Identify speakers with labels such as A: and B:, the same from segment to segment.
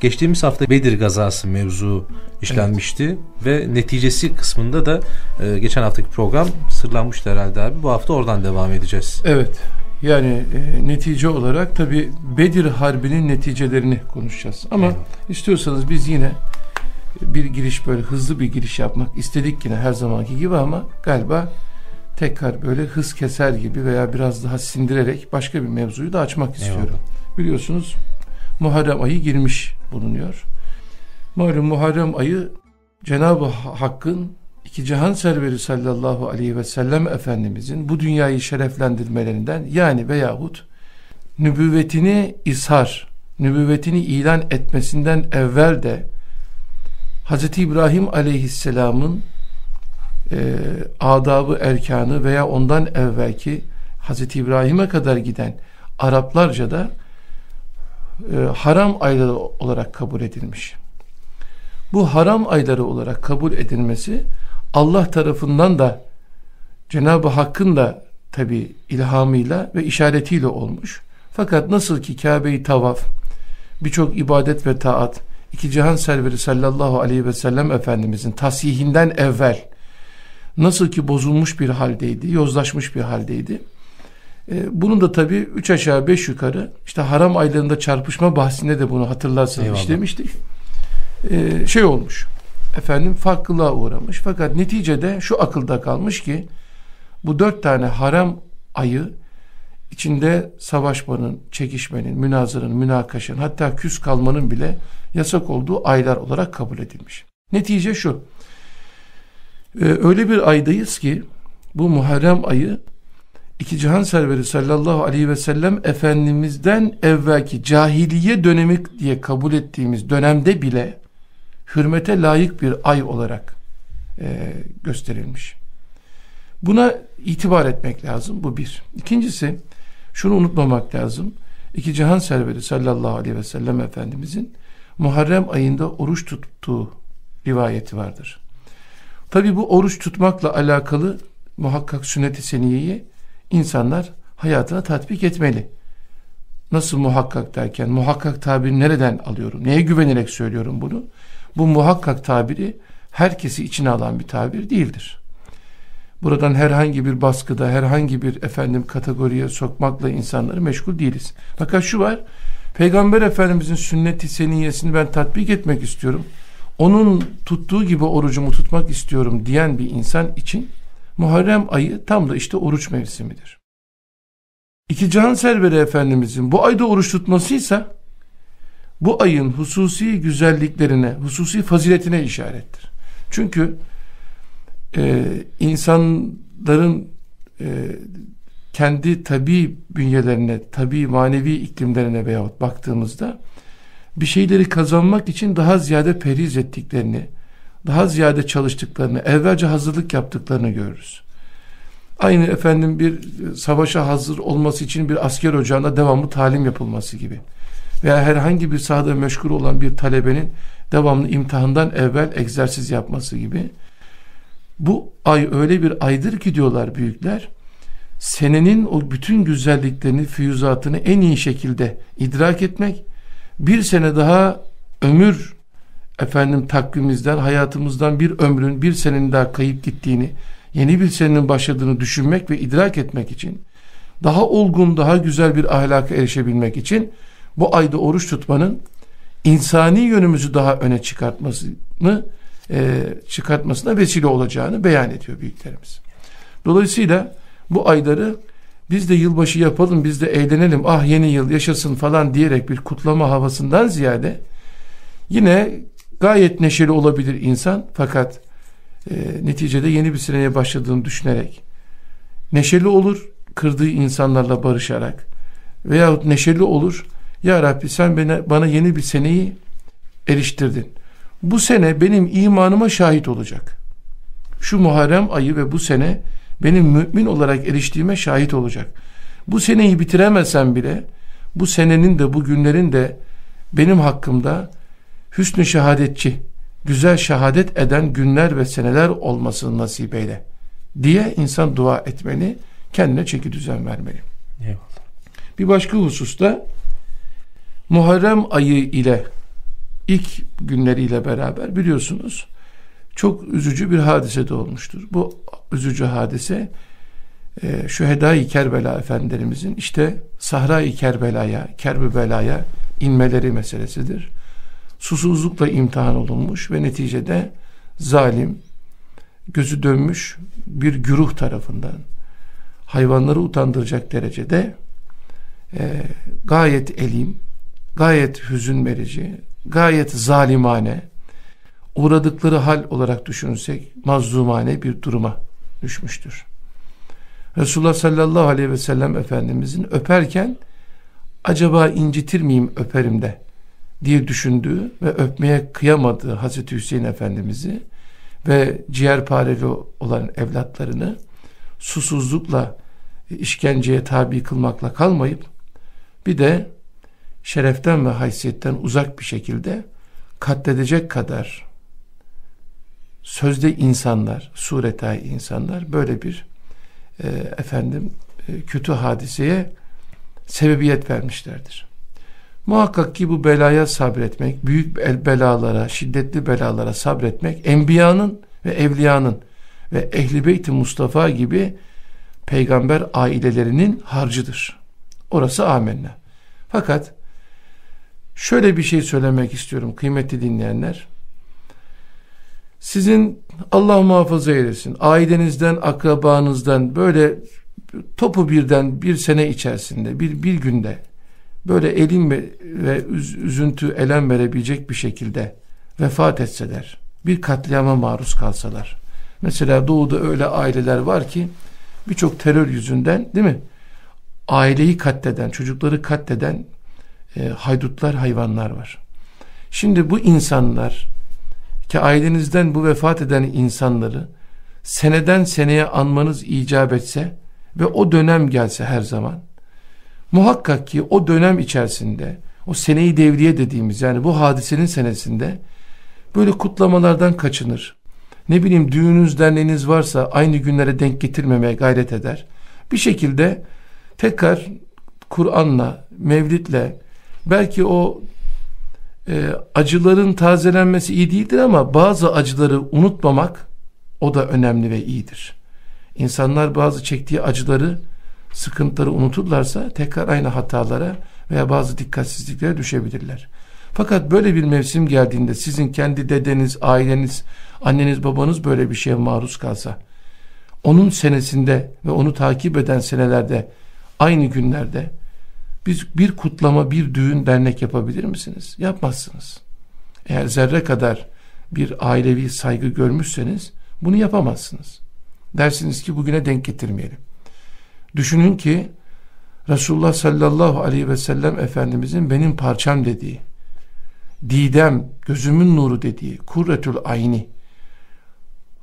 A: Geçtiğimiz hafta Bedir gazası mevzu işlenmişti evet. ve neticesi kısmında da e, geçen haftaki program sırlanmıştı herhalde abi. Bu hafta oradan devam edeceğiz.
B: Evet. Yani e, netice olarak tabi Bedir Harbi'nin neticelerini konuşacağız. Ama evet. istiyorsanız biz yine bir giriş böyle hızlı bir giriş yapmak istedik yine her zamanki gibi ama galiba tekrar böyle hız keser gibi veya biraz daha sindirerek başka bir mevzuyu da açmak istiyorum. Eyvallah. Biliyorsunuz Muharrem ayı girmiş bulunuyor. Malum Muharrem ayı Cenab-ı Hakk'ın iki cihan serveri sallallahu aleyhi ve sellem Efendimizin bu dünyayı şereflendirmelerinden yani veyahut nübüvvetini ishar, nübüvvetini ilan etmesinden evvel de Hz. İbrahim aleyhisselamın e, adabı erkanı veya ondan evvelki Hz. İbrahim'e kadar giden Araplarca da e, haram ayları olarak kabul edilmiş. Bu haram ayları olarak kabul edilmesi Allah tarafından da Cenab-ı Hakk'ın da tabi ilhamıyla ve işaretiyle olmuş. Fakat nasıl ki Kabe'yi tavaf, birçok ibadet ve taat, iki cihan serveri sallallahu aleyhi ve sellem Efendimizin tasihinden evvel nasıl ki bozulmuş bir haldeydi, yozlaşmış bir haldeydi. Ee, bunun da tabi üç aşağı beş yukarı işte haram aylarında çarpışma bahsinde de bunu hatırlarsanız Eyvallah. işlemiştik. Ee, şey olmuş efendim farklılığa uğramış. Fakat neticede şu akılda kalmış ki bu dört tane haram ayı içinde savaşmanın, çekişmenin, münazırın, münakaşın hatta küs kalmanın bile yasak olduğu aylar olarak kabul edilmiş. Netice şu. Ee, öyle bir aydayız ki bu Muharrem ayı iki cihan serveri sallallahu aleyhi ve sellem Efendimiz'den evvelki cahiliye dönemi diye kabul ettiğimiz dönemde bile hürmete layık bir ay olarak e, gösterilmiş. Buna itibar etmek lazım. Bu bir. İkincisi şunu unutmamak lazım. İki cihan serveri sallallahu aleyhi ve sellem Efendimizin Muharrem ayında oruç tuttuğu rivayeti vardır. Tabi bu oruç tutmakla alakalı muhakkak sünnet-i seniyeyi insanlar hayatına tatbik etmeli. Nasıl muhakkak derken muhakkak tabiri nereden alıyorum? Neye güvenerek söylüyorum bunu? Bu muhakkak tabiri herkesi içine alan bir tabir değildir. Buradan herhangi bir baskıda, herhangi bir efendim kategoriye sokmakla insanları meşgul değiliz. Fakat şu var, Peygamber Efendimizin sünnet-i seniyesini ben tatbik etmek istiyorum. Onun tuttuğu gibi orucumu tutmak istiyorum diyen bir insan için Muharrem ayı tam da işte oruç mevsimidir. İki can serveri Efendimizin bu ayda oruç tutmasıysa bu ayın hususi güzelliklerine, hususi faziletine işarettir. Çünkü e, insanların e, kendi tabi bünyelerine, tabi manevi iklimlerine veyahut baktığımızda bir şeyleri kazanmak için daha ziyade periz ettiklerini, daha ziyade çalıştıklarını, evvelce hazırlık yaptıklarını görürüz. Aynı efendim bir savaşa hazır olması için bir asker ocağında devamlı talim yapılması gibi. Veya herhangi bir sahada meşgul olan bir talebenin devamlı imtihandan evvel egzersiz yapması gibi. Bu ay öyle bir aydır ki diyorlar büyükler, senenin o bütün güzelliklerini, füyüzatını en iyi şekilde idrak etmek, bir sene daha ömür efendim takvimimizden, hayatımızdan bir ömrün, bir senenin daha kayıp gittiğini, yeni bir senenin başladığını düşünmek ve idrak etmek için, daha olgun, daha güzel bir ahlaka erişebilmek için bu ayda oruç tutmanın insani yönümüzü daha öne çıkartmasını e, çıkartmasına vesile olacağını beyan ediyor büyüklerimiz. Dolayısıyla bu ayları biz de yılbaşı yapalım, biz de eğlenelim, ah yeni yıl yaşasın falan diyerek bir kutlama havasından ziyade yine gayet neşeli olabilir insan fakat e, neticede yeni bir seneye başladığını düşünerek neşeli olur, kırdığı insanlarla barışarak veyahut neşeli olur, Ya Rabbi sen bana, bana yeni bir seneyi eriştirdin. Bu sene benim imanıma şahit olacak. Şu Muharrem ayı ve bu sene benim mümin olarak eriştiğime şahit olacak. Bu seneyi bitiremesem bile bu senenin de bu günlerin de benim hakkımda hüsnü şehadetçi, güzel şehadet eden günler ve seneler olmasını nasip eyle diye insan dua etmeli, kendine çeki düzen vermeli. Eyvallah. Bir başka hususta Muharrem ayı ile ilk günleriyle beraber biliyorsunuz çok üzücü bir hadise de olmuştur. Bu üzücü hadise e, Şühedai Kerbela Efendilerimizin işte Sahra-i Kerbela'ya, Kerbi Bela'ya inmeleri meselesidir. Susuzlukla imtihan olunmuş ve neticede zalim, gözü dönmüş bir güruh tarafından hayvanları utandıracak derecede e, gayet elim, gayet hüzün verici, gayet zalimane, uğradıkları hal olarak düşünürsek mazlumane bir duruma düşmüştür. Resulullah sallallahu aleyhi ve sellem Efendimizin öperken acaba incitir miyim öperim de diye düşündüğü ve öpmeye kıyamadığı Hazreti Hüseyin Efendimiz'i ve ciğerpareli olan evlatlarını susuzlukla işkenceye tabi kılmakla kalmayıp bir de şereften ve haysiyetten uzak bir şekilde katledecek kadar sözde insanlar, suretay insanlar böyle bir e, efendim e, kötü hadiseye sebebiyet vermişlerdir. Muhakkak ki bu belaya sabretmek, büyük belalara, şiddetli belalara sabretmek, enbiyanın ve evliyanın ve ehli beyti Mustafa gibi peygamber ailelerinin harcıdır. Orası amenna. Fakat şöyle bir şey söylemek istiyorum kıymetli dinleyenler. Sizin Allah muhafaza eylesin ailenizden, akrabanızdan böyle topu birden bir sene içerisinde, bir, bir günde böyle elim ve, ve üz, üzüntü, elem verebilecek bir şekilde vefat etseler, bir katliama maruz kalsalar. Mesela doğuda öyle aileler var ki birçok terör yüzünden değil mi? Aileyi katleden, çocukları katleden e, haydutlar, hayvanlar var. Şimdi bu insanlar ki ailenizden bu vefat eden insanları seneden seneye anmanız icap etse ve o dönem gelse her zaman muhakkak ki o dönem içerisinde o seneyi devriye dediğimiz yani bu hadisenin senesinde böyle kutlamalardan kaçınır. Ne bileyim düğününüz derneğiniz varsa aynı günlere denk getirmemeye gayret eder. Bir şekilde tekrar Kur'an'la, Mevlid'le belki o e, acıların tazelenmesi iyi değildir ama bazı acıları unutmamak o da önemli ve iyidir. İnsanlar bazı çektiği acıları, sıkıntıları unuturlarsa tekrar aynı hatalara veya bazı dikkatsizliklere düşebilirler. Fakat böyle bir mevsim geldiğinde sizin kendi dedeniz, aileniz, anneniz, babanız böyle bir şeye maruz kalsa, onun senesinde ve onu takip eden senelerde, aynı günlerde biz bir kutlama, bir düğün, dernek yapabilir misiniz? Yapmazsınız. Eğer zerre kadar bir ailevi saygı görmüşseniz bunu yapamazsınız. Dersiniz ki bugüne denk getirmeyelim. Düşünün ki Resulullah sallallahu aleyhi ve sellem Efendimizin benim parçam dediği, didem, gözümün nuru dediği, kurretül ayni,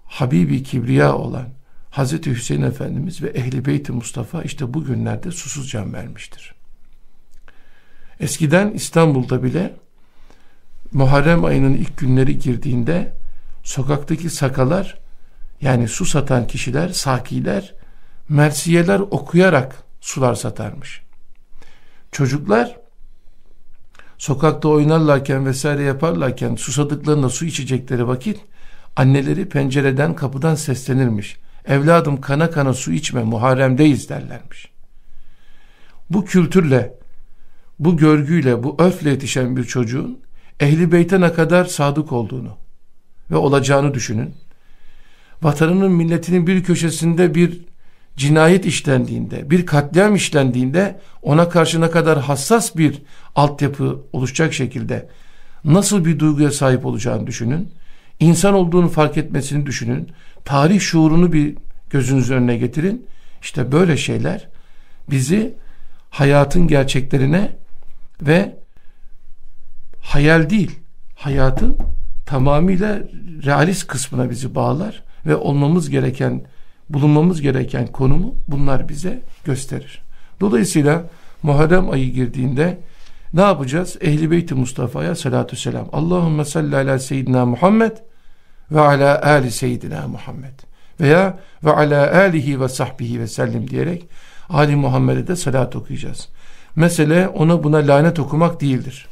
B: Habibi Kibriya olan Hazreti Hüseyin Efendimiz ve Ehli Beyt-i Mustafa işte bugünlerde susuz can vermiştir. Eskiden İstanbul'da bile Muharrem ayının ilk günleri girdiğinde sokaktaki sakalar yani su satan kişiler, sakiler mersiyeler okuyarak sular satarmış. Çocuklar sokakta oynarlarken vesaire yaparlarken susadıklarında su içecekleri vakit anneleri pencereden kapıdan seslenirmiş. Evladım kana kana su içme Muharrem'deyiz derlermiş. Bu kültürle bu görgüyle, bu öfle yetişen bir çocuğun ehli beyte ne kadar sadık olduğunu ve olacağını düşünün. Vatanının milletinin bir köşesinde bir cinayet işlendiğinde, bir katliam işlendiğinde ona karşı ne kadar hassas bir altyapı oluşacak şekilde nasıl bir duyguya sahip olacağını düşünün. İnsan olduğunu fark etmesini düşünün. Tarih şuurunu bir gözünüzün önüne getirin. İşte böyle şeyler bizi hayatın gerçeklerine ve hayal değil, hayatın tamamıyla realist kısmına bizi bağlar ve olmamız gereken, bulunmamız gereken konumu bunlar bize gösterir. Dolayısıyla Muharrem ayı girdiğinde ne yapacağız? Ehli Beyt-i Mustafa'ya salatu selam. Allahümme salli ala seyyidina Muhammed ve ala ali seyyidina Muhammed veya ve ala alihi ve sahbihi ve sellim diyerek Ali Muhammed'e de salat okuyacağız. Mesele ona buna lanet okumak değildir.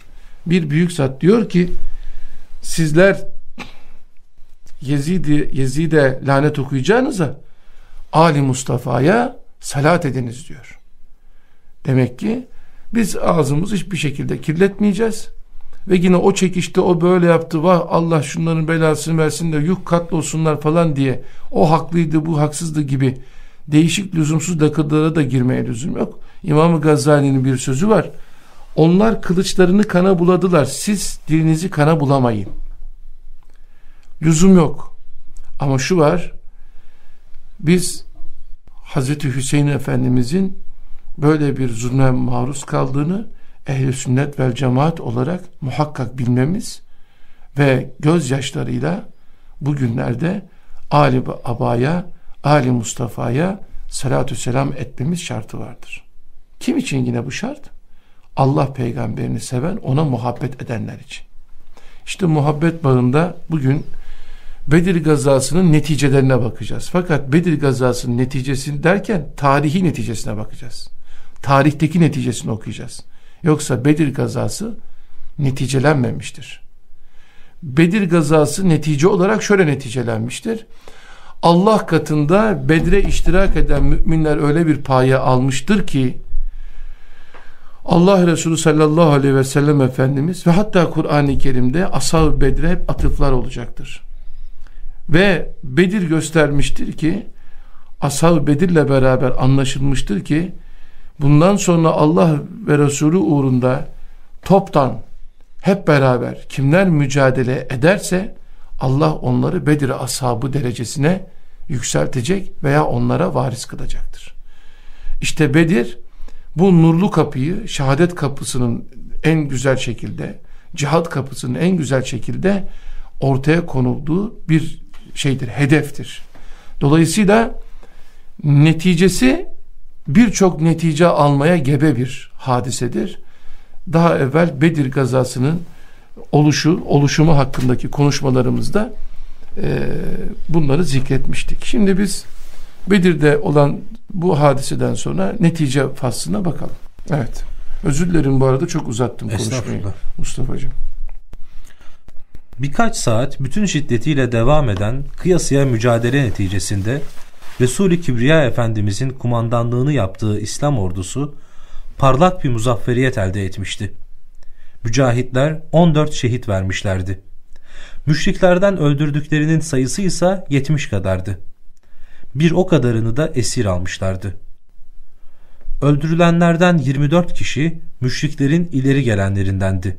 B: Bir büyük zat diyor ki sizler Yezid'i Yezid'e lanet okuyacağınıza Ali Mustafa'ya salat ediniz diyor. Demek ki biz ağzımızı hiçbir şekilde kirletmeyeceğiz. Ve yine o çekişte o böyle yaptı vah Allah şunların belasını versin de yuh katlolsunlar falan diye o haklıydı bu haksızdı gibi değişik lüzumsuz dakikalara da girmeye lüzum yok. İmam Gazali'nin bir sözü var. Onlar kılıçlarını kana buladılar. Siz dilinizi kana bulamayın. Lüzum yok. Ama şu var. Biz Hazreti Hüseyin Efendimizin böyle bir zulme maruz kaldığını ehli sünnet vel cemaat olarak muhakkak bilmemiz ve gözyaşlarıyla bugünlerde Ali Aba'ya, Ali Mustafa'ya salatü selam etmemiz şartı vardır. Kim için yine bu şart? Allah peygamberini seven, ona muhabbet edenler için. İşte muhabbet bağında bugün Bedir gazasının neticelerine bakacağız. Fakat Bedir gazasının neticesini derken tarihi neticesine bakacağız. Tarihteki neticesini okuyacağız. Yoksa Bedir gazası neticelenmemiştir. Bedir gazası netice olarak şöyle neticelenmiştir. Allah katında Bedre iştirak eden müminler öyle bir paya almıştır ki Allah Resulü sallallahu aleyhi ve sellem Efendimiz ve hatta Kur'an-ı Kerim'de ashab Bedre hep atıflar olacaktır. Ve Bedir göstermiştir ki ashab Bedir'le beraber anlaşılmıştır ki bundan sonra Allah ve Resulü uğrunda toptan hep beraber kimler mücadele ederse Allah onları Bedir ashabı derecesine yükseltecek veya onlara varis kılacaktır. İşte Bedir bu nurlu kapıyı şehadet kapısının en güzel şekilde cihat kapısının en güzel şekilde ortaya konulduğu bir şeydir, hedeftir. Dolayısıyla neticesi birçok netice almaya gebe bir hadisedir. Daha evvel Bedir gazasının oluşu, oluşumu hakkındaki konuşmalarımızda e, bunları zikretmiştik. Şimdi biz Bedir'de olan bu hadiseden sonra netice faslına bakalım. Evet. Özür dilerim bu arada çok uzattım konuşmayı Mustafa'cığım.
A: Birkaç saat bütün şiddetiyle devam eden kıyasıya mücadele neticesinde Resul-i Kibriya Efendimizin kumandanlığını yaptığı İslam ordusu parlak bir muzafferiyet elde etmişti. Mücahitler 14 şehit vermişlerdi. Müşriklerden öldürdüklerinin sayısı ise 70 kadardı. Bir o kadarını da esir almışlardı. Öldürülenlerden 24 kişi müşriklerin ileri gelenlerindendi.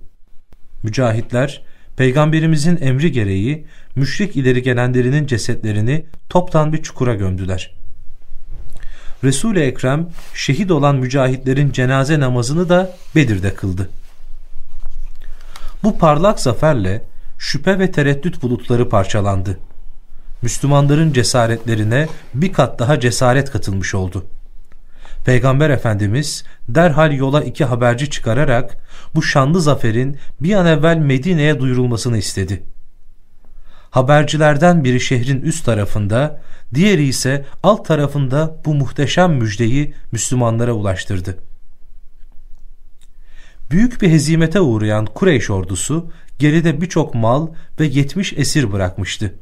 A: Mücahitler Peygamberimizin emri gereği müşrik ileri gelenlerinin cesetlerini toptan bir çukura gömdüler. Resul-i Ekrem şehit olan mücahitlerin cenaze namazını da Bedir'de kıldı. Bu parlak zaferle şüphe ve tereddüt bulutları parçalandı. Müslümanların cesaretlerine bir kat daha cesaret katılmış oldu. Peygamber Efendimiz derhal yola iki haberci çıkararak bu şanlı zaferin bir an evvel Medine'ye duyurulmasını istedi. Habercilerden biri şehrin üst tarafında, diğeri ise alt tarafında bu muhteşem müjdeyi Müslümanlara ulaştırdı. Büyük bir hezimete uğrayan Kureyş ordusu geride birçok mal ve 70 esir bırakmıştı.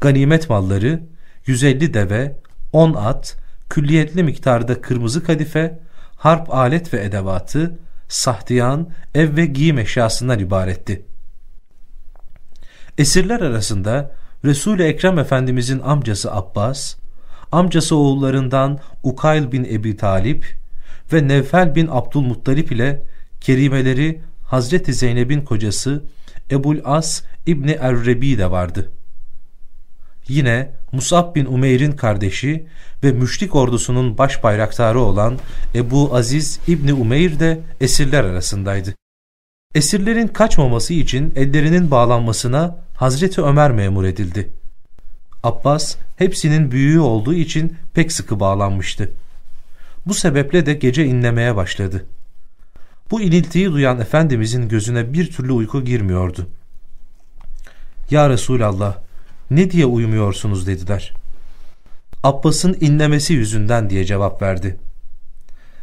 A: Ganimet malları 150 deve, 10 at, külliyetli miktarda kırmızı kadife, harp alet ve edevatı, sahtiyan, ev ve giyim eşyasından ibaretti. Esirler arasında Resul-i Ekrem Efendimizin amcası Abbas, amcası oğullarından Ukayl bin Ebi Talip ve Nevfel bin Abdülmuttalip ile kerimeleri Hazreti Zeynep'in kocası Ebul As İbni Errebi de vardı. Yine Musab bin Umeyr'in kardeşi ve müşrik ordusunun baş bayraktarı olan Ebu Aziz İbni Umeyr de esirler arasındaydı. Esirlerin kaçmaması için ellerinin bağlanmasına Hazreti Ömer memur edildi. Abbas hepsinin büyüğü olduğu için pek sıkı bağlanmıştı. Bu sebeple de gece inlemeye başladı. Bu iniltiyi duyan Efendimizin gözüne bir türlü uyku girmiyordu. Ya Resulallah ne diye uyumuyorsunuz dediler. Abbas'ın inlemesi yüzünden diye cevap verdi.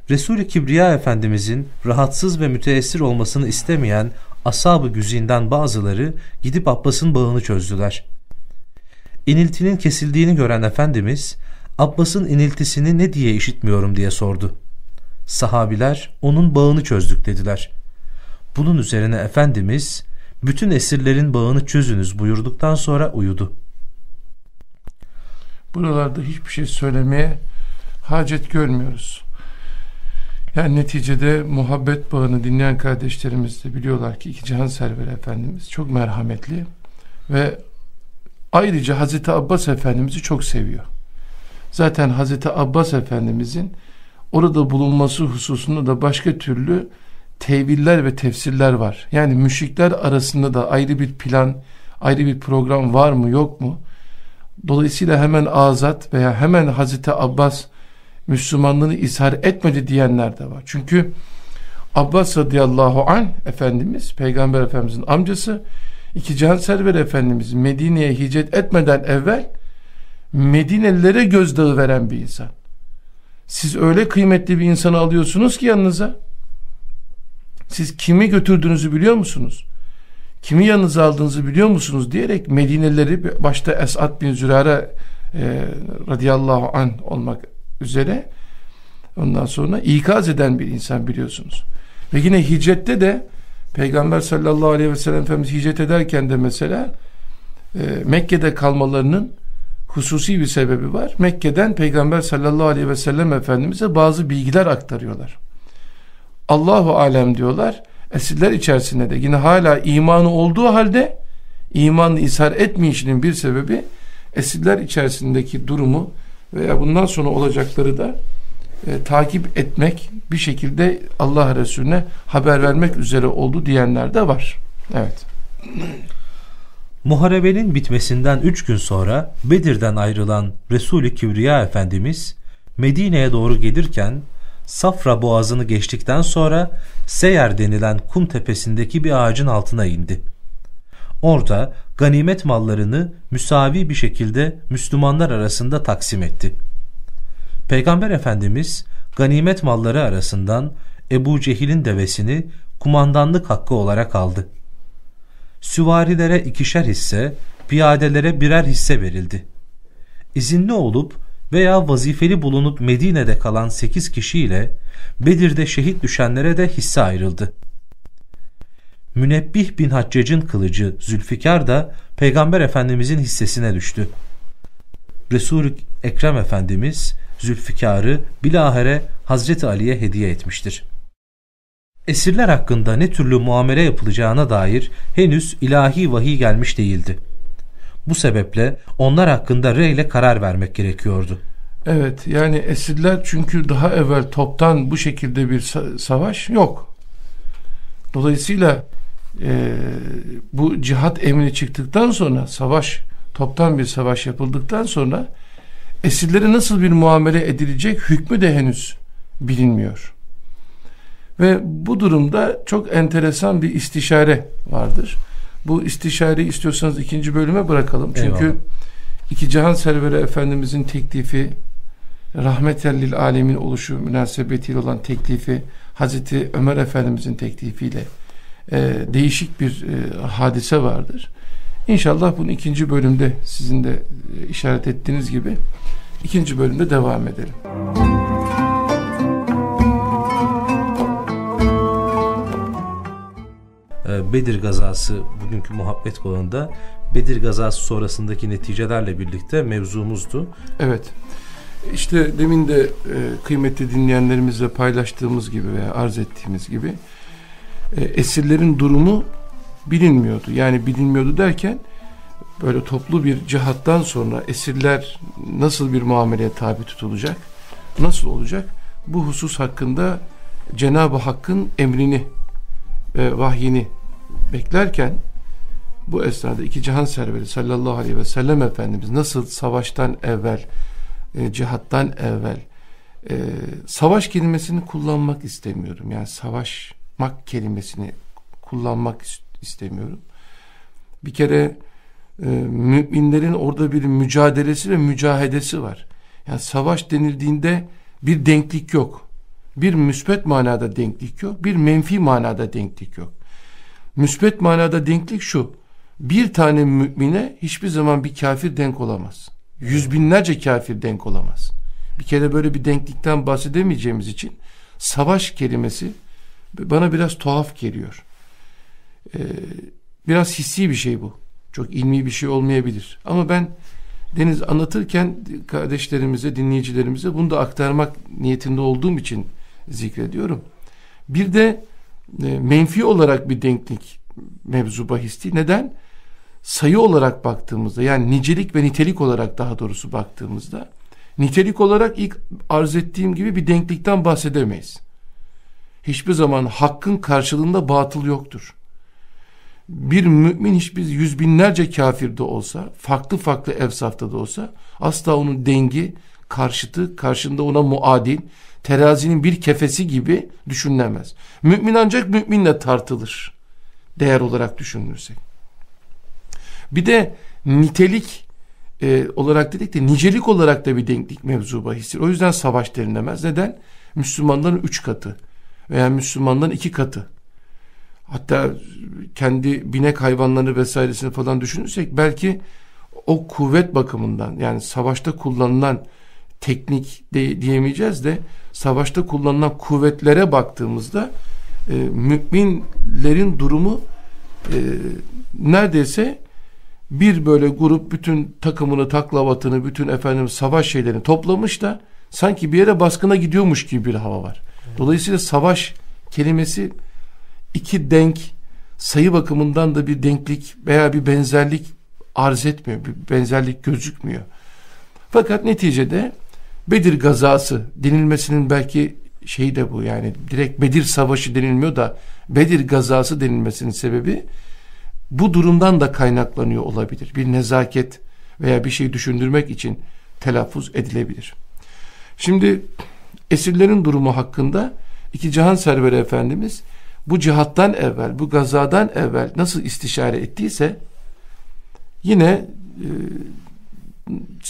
A: Resul-i Kibriya Efendimizin rahatsız ve müteessir olmasını istemeyen ashab-ı güzinden bazıları gidip Abbas'ın bağını çözdüler. İniltinin kesildiğini gören Efendimiz, Abbas'ın iniltisini ne diye işitmiyorum diye sordu. Sahabiler onun bağını çözdük dediler. Bunun üzerine Efendimiz bütün esirlerin bağını çözünüz buyurduktan sonra uyudu.
B: Buralarda hiçbir şey söylemeye hacet görmüyoruz. Yani neticede muhabbet bağını dinleyen kardeşlerimiz de biliyorlar ki iki cihan serveri Efendimiz çok merhametli ve ayrıca Hazreti Abbas Efendimiz'i çok seviyor. Zaten Hazreti Abbas Efendimiz'in orada bulunması hususunda da başka türlü teviller ve tefsirler var. Yani müşrikler arasında da ayrı bir plan, ayrı bir program var mı yok mu? Dolayısıyla hemen azat veya hemen Hazreti Abbas Müslümanlığını ishar etmedi diyenler de var. Çünkü Abbas radıyallahu an Efendimiz, Peygamber Efendimizin amcası, iki can server Efendimiz Medine'ye hicret etmeden evvel Medinelilere gözdağı veren bir insan. Siz öyle kıymetli bir insanı alıyorsunuz ki yanınıza. Siz kimi götürdüğünüzü biliyor musunuz? Kimi yanınıza aldığınızı biliyor musunuz? Diyerek Medinelileri başta Esad bin Zürare e, radıyallahu an olmak üzere ondan sonra ikaz eden bir insan biliyorsunuz. Ve yine hicrette de Peygamber sallallahu aleyhi ve sellem Efendimiz hicret ederken de mesela e, Mekke'de kalmalarının hususi bir sebebi var. Mekke'den Peygamber sallallahu aleyhi ve sellem Efendimiz'e bazı bilgiler aktarıyorlar. Allahu alem diyorlar. Esirler içerisinde de yine hala imanı olduğu halde imanı ishar etmeyişinin bir sebebi esirler içerisindeki durumu veya bundan sonra olacakları da e, takip etmek bir şekilde Allah Resulüne haber vermek üzere oldu diyenler de var. Evet.
A: Muharebenin bitmesinden üç gün sonra Bedir'den ayrılan Resul-i Kibriya Efendimiz Medine'ye doğru gelirken Safra boğazını geçtikten sonra Seyer denilen kum tepesindeki bir ağacın altına indi. Orada ganimet mallarını müsavi bir şekilde Müslümanlar arasında taksim etti. Peygamber Efendimiz ganimet malları arasından Ebu Cehil'in devesini kumandanlık hakkı olarak aldı. Süvarilere ikişer hisse, piyadelere birer hisse verildi. İzinli olup veya vazifeli bulunup Medine'de kalan sekiz kişiyle Bedir'de şehit düşenlere de hisse ayrıldı. Münebbih bin Haccac'ın kılıcı Zülfikar da Peygamber Efendimizin hissesine düştü. Resul-i Ekrem Efendimiz Zülfikar'ı bilahere Hazreti Ali'ye hediye etmiştir. Esirler hakkında ne türlü muamele yapılacağına dair henüz ilahi vahiy gelmiş değildi. Bu sebeple onlar hakkında re ile karar vermek gerekiyordu.
B: Evet yani esirler çünkü daha evvel toptan bu şekilde bir savaş yok. Dolayısıyla e, bu cihat emri çıktıktan sonra savaş toptan bir savaş yapıldıktan sonra esirlere nasıl bir muamele edilecek hükmü de henüz bilinmiyor. Ve bu durumda çok enteresan bir istişare vardır. Bu istişareyi istiyorsanız ikinci bölüme bırakalım. Çünkü Eyvallah. iki cihan serveri Efendimizin teklifi rahmetellil alemin oluşu münasebetiyle olan teklifi Hazreti Ömer Efendimizin teklifiyle e, değişik bir e, hadise vardır. İnşallah bunu ikinci bölümde sizin de e, işaret ettiğiniz gibi ikinci bölümde devam edelim.
A: E, Bedir gazası bugünkü muhabbet konuunda Bedir gazası sonrasındaki neticelerle birlikte mevzumuzdu.
B: Evet. İşte demin de e, kıymetli dinleyenlerimizle paylaştığımız gibi veya arz ettiğimiz gibi e, esirlerin durumu bilinmiyordu. Yani bilinmiyordu derken böyle toplu bir cihattan sonra esirler nasıl bir muameleye tabi tutulacak? Nasıl olacak? Bu husus hakkında Cenab-ı Hakk'ın emrini ve vahyini beklerken bu esnada iki cihan serveri sallallahu aleyhi ve sellem Efendimiz nasıl savaştan evvel e, cihattan evvel e, savaş kelimesini kullanmak istemiyorum. Yani savaş mak kelimesini kullanmak istemiyorum. Bir kere e, müminlerin orada bir mücadelesi ve mücahedesi var. Yani savaş denildiğinde bir denklik yok. Bir müsbet manada denklik yok. Bir menfi manada denklik yok. Müsbet manada denklik şu. Bir tane mümine hiçbir zaman bir kafir denk olamaz. Yüz binlerce kafir denk olamaz. Bir kere böyle bir denklikten bahsedemeyeceğimiz için savaş kelimesi bana biraz tuhaf geliyor. Ee, biraz hissi bir şey bu. Çok ilmi bir şey olmayabilir. Ama ben Deniz anlatırken kardeşlerimize, dinleyicilerimize bunu da aktarmak niyetinde olduğum için zikrediyorum. Bir de e, menfi olarak bir denklik mevzu bahisti. Neden? Sayı olarak baktığımızda yani nicelik ve nitelik olarak daha doğrusu baktığımızda nitelik olarak ilk arz ettiğim gibi bir denklikten bahsedemeyiz. Hiçbir zaman hakkın karşılığında batıl yoktur. Bir mümin hiçbir yüz binlerce kafirde olsa, farklı farklı evsafta da olsa asla onun dengi, karşıtı, karşında ona muadil, terazinin bir kefesi gibi düşünülemez. Mümin ancak müminle tartılır. Değer olarak düşünürsek. Bir de nitelik e, olarak dedik de nicelik olarak da bir denklik mevzu bahistir. O yüzden savaş denilemez. Neden? Müslümanların üç katı veya Müslümanların iki katı. Hatta kendi binek hayvanlarını vesairesini falan düşünürsek belki o kuvvet bakımından yani savaşta kullanılan teknik de, diyemeyeceğiz de savaşta kullanılan kuvvetlere baktığımızda e, müminlerin durumu e, neredeyse bir böyle grup bütün takımını, taklavatını, bütün efendim savaş şeylerini toplamış da sanki bir yere baskına gidiyormuş gibi bir hava var. Dolayısıyla savaş kelimesi iki denk sayı bakımından da bir denklik veya bir benzerlik arz etmiyor. Bir benzerlik gözükmüyor. Fakat neticede Bedir gazası denilmesinin belki şeyi de bu yani direkt Bedir savaşı denilmiyor da Bedir gazası denilmesinin sebebi bu durumdan da kaynaklanıyor olabilir. Bir nezaket veya bir şey düşündürmek için telaffuz edilebilir. Şimdi esirlerin durumu hakkında iki cihan serveri efendimiz bu cihattan evvel, bu gazadan evvel nasıl istişare ettiyse yine e,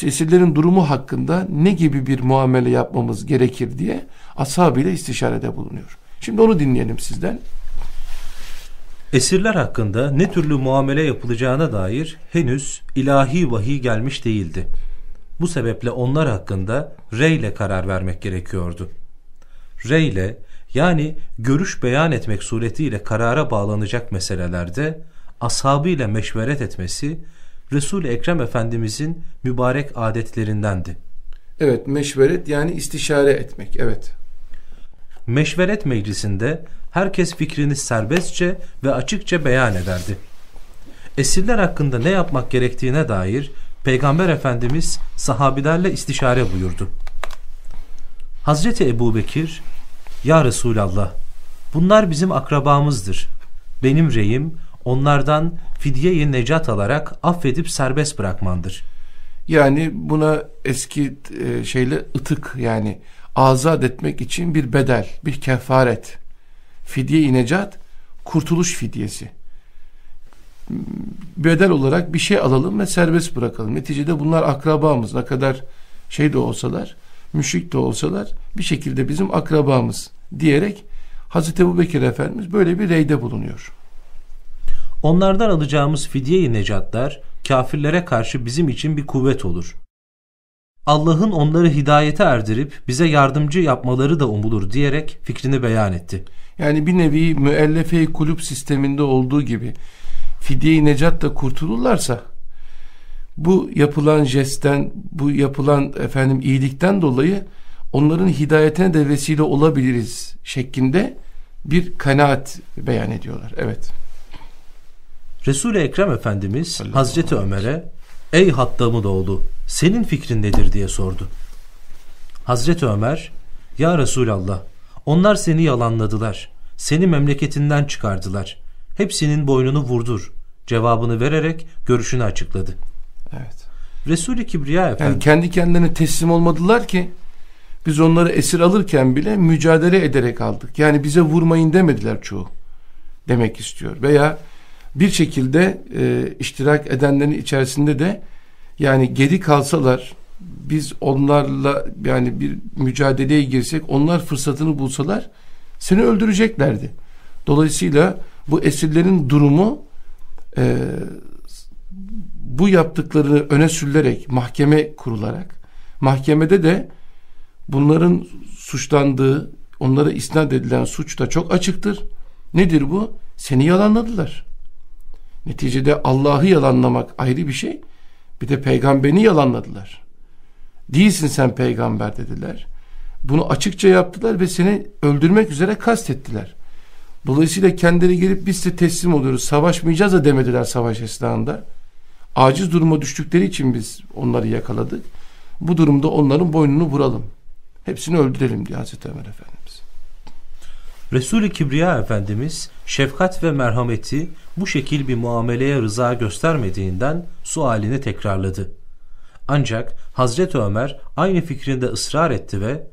B: esirlerin durumu hakkında ne gibi bir muamele yapmamız gerekir diye ashabıyla istişarede bulunuyor. Şimdi onu dinleyelim sizden.
A: Esirler hakkında ne türlü muamele yapılacağına dair henüz ilahi vahiy gelmiş değildi. Bu sebeple onlar hakkında rey ile karar vermek gerekiyordu. Rey ile yani görüş beyan etmek suretiyle karara bağlanacak meselelerde ashabıyla meşveret etmesi Resul-i Ekrem Efendimizin mübarek adetlerindendi.
B: Evet meşveret yani istişare etmek evet.
A: Meşveret meclisinde herkes fikrini serbestçe ve açıkça beyan ederdi. Esirler hakkında ne yapmak gerektiğine dair Peygamber Efendimiz sahabilerle istişare buyurdu. Hazreti Ebu Bekir, Ya Resulallah, bunlar bizim akrabamızdır. Benim reyim onlardan fidye-i necat alarak affedip serbest bırakmandır.
B: Yani buna eski e, şeyle ıtık yani azat etmek için bir bedel, bir kefaret. Fidye-i necat, kurtuluş fidyesi. Bedel olarak bir şey alalım ve serbest bırakalım. Neticede bunlar akrabamız. Ne kadar şey de olsalar, müşrik de olsalar bir şekilde bizim akrabamız diyerek Hazreti Ebu Bekir Efendimiz böyle bir reyde bulunuyor.
A: Onlardan alacağımız fidye-i necatlar kafirlere karşı bizim için bir kuvvet olur. Allah'ın onları hidayete erdirip bize yardımcı yapmaları da umulur diyerek fikrini beyan etti.
B: Yani bir nevi müellefe kulüp sisteminde olduğu gibi fidye-i necat da kurtulurlarsa bu yapılan jesten, bu yapılan efendim iyilikten dolayı onların hidayetine de vesile olabiliriz şeklinde bir kanaat beyan ediyorlar. Evet.
A: Resul-i Ekrem Efendimiz Hazreti Ömer'e ey Hattam'ın oğlu senin fikrin nedir diye sordu. Hazreti Ömer ya Resulallah onlar seni yalanladılar. Seni memleketinden çıkardılar. Hepsinin boynunu vurdur. Cevabını vererek görüşünü açıkladı.
B: Evet.
A: Resul-i Kibriya efendim.
B: Yani kendi kendilerine teslim olmadılar ki biz onları esir alırken bile mücadele ederek aldık. Yani bize vurmayın demediler çoğu. Demek istiyor. Veya bir şekilde e, iştirak edenlerin içerisinde de yani geri kalsalar biz onlarla yani bir mücadeleye girsek onlar fırsatını bulsalar seni öldüreceklerdi. Dolayısıyla bu esirlerin durumu e, bu yaptıklarını öne sürülerek mahkeme kurularak mahkemede de bunların suçlandığı onlara isnat edilen suç da çok açıktır. Nedir bu? Seni yalanladılar. Neticede Allah'ı yalanlamak ayrı bir şey. Bir de peygamberini yalanladılar. Değilsin sen peygamber dediler. Bunu açıkça yaptılar ve seni öldürmek üzere kastettiler. Dolayısıyla kendileri gelip biz de teslim oluyoruz, savaşmayacağız da demediler savaş esnasında. Aciz duruma düştükleri için biz onları yakaladık. Bu durumda onların boynunu vuralım. Hepsini öldürelim diye Hazreti Ömer Efendimiz.
A: Resul-i Kibriya Efendimiz şefkat ve merhameti bu şekil bir muameleye rıza göstermediğinden sualini tekrarladı. Ancak Hazreti Ömer aynı fikrinde ısrar etti ve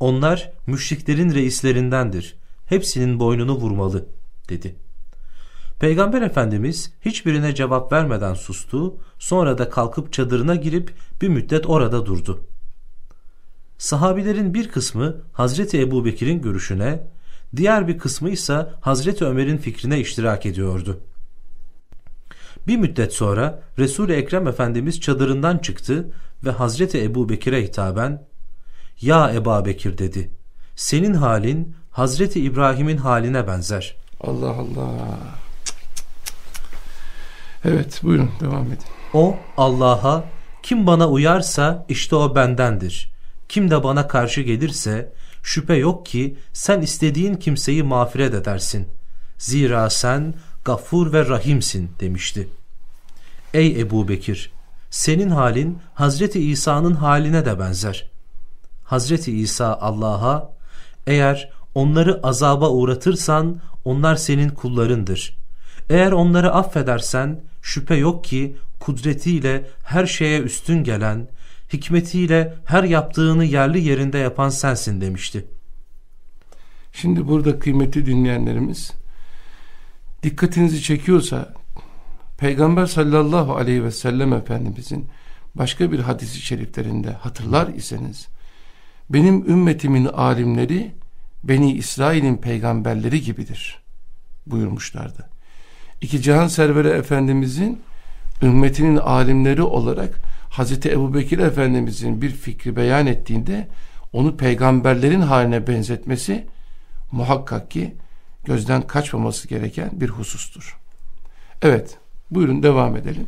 A: onlar müşriklerin reislerindendir. Hepsinin boynunu vurmalı dedi. Peygamber Efendimiz hiçbirine cevap vermeden sustu, sonra da kalkıp çadırına girip bir müddet orada durdu. Sahabilerin bir kısmı Hazreti Ebu Bekir'in görüşüne, diğer bir kısmı ise Hazreti Ömer'in fikrine iştirak ediyordu. Bir müddet sonra Resul-i Ekrem Efendimiz çadırından çıktı ve Hazreti Ebu Bekir'e hitaben, ''Ya Eba Bekir'' dedi, ''senin halin Hazreti İbrahim'in haline benzer.''
B: Allah Allah. Evet buyurun devam edin.
A: O Allah'a kim bana uyarsa işte o bendendir. Kim de bana karşı gelirse şüphe yok ki sen istediğin kimseyi mağfiret edersin. Zira sen gafur ve rahimsin demişti. Ey Ebu Bekir! Senin halin Hazreti İsa'nın haline de benzer. Hazreti İsa Allah'a eğer onları azaba uğratırsan onlar senin kullarındır. Eğer onları affedersen şüphe yok ki kudretiyle her şeye üstün gelen, hikmetiyle her yaptığını yerli yerinde yapan sensin demişti.
B: Şimdi burada kıymetli dinleyenlerimiz dikkatinizi çekiyorsa Peygamber sallallahu aleyhi ve sellem Efendimizin başka bir hadisi şeriflerinde hatırlar iseniz benim ümmetimin alimleri Beni İsrail'in peygamberleri gibidir buyurmuşlardı. İki cihan serveri Efendimizin ümmetinin alimleri olarak Hazreti Ebu Bekir Efendimizin bir fikri beyan ettiğinde onu peygamberlerin haline benzetmesi muhakkak ki gözden kaçmaması gereken bir husustur. Evet, buyurun devam edelim.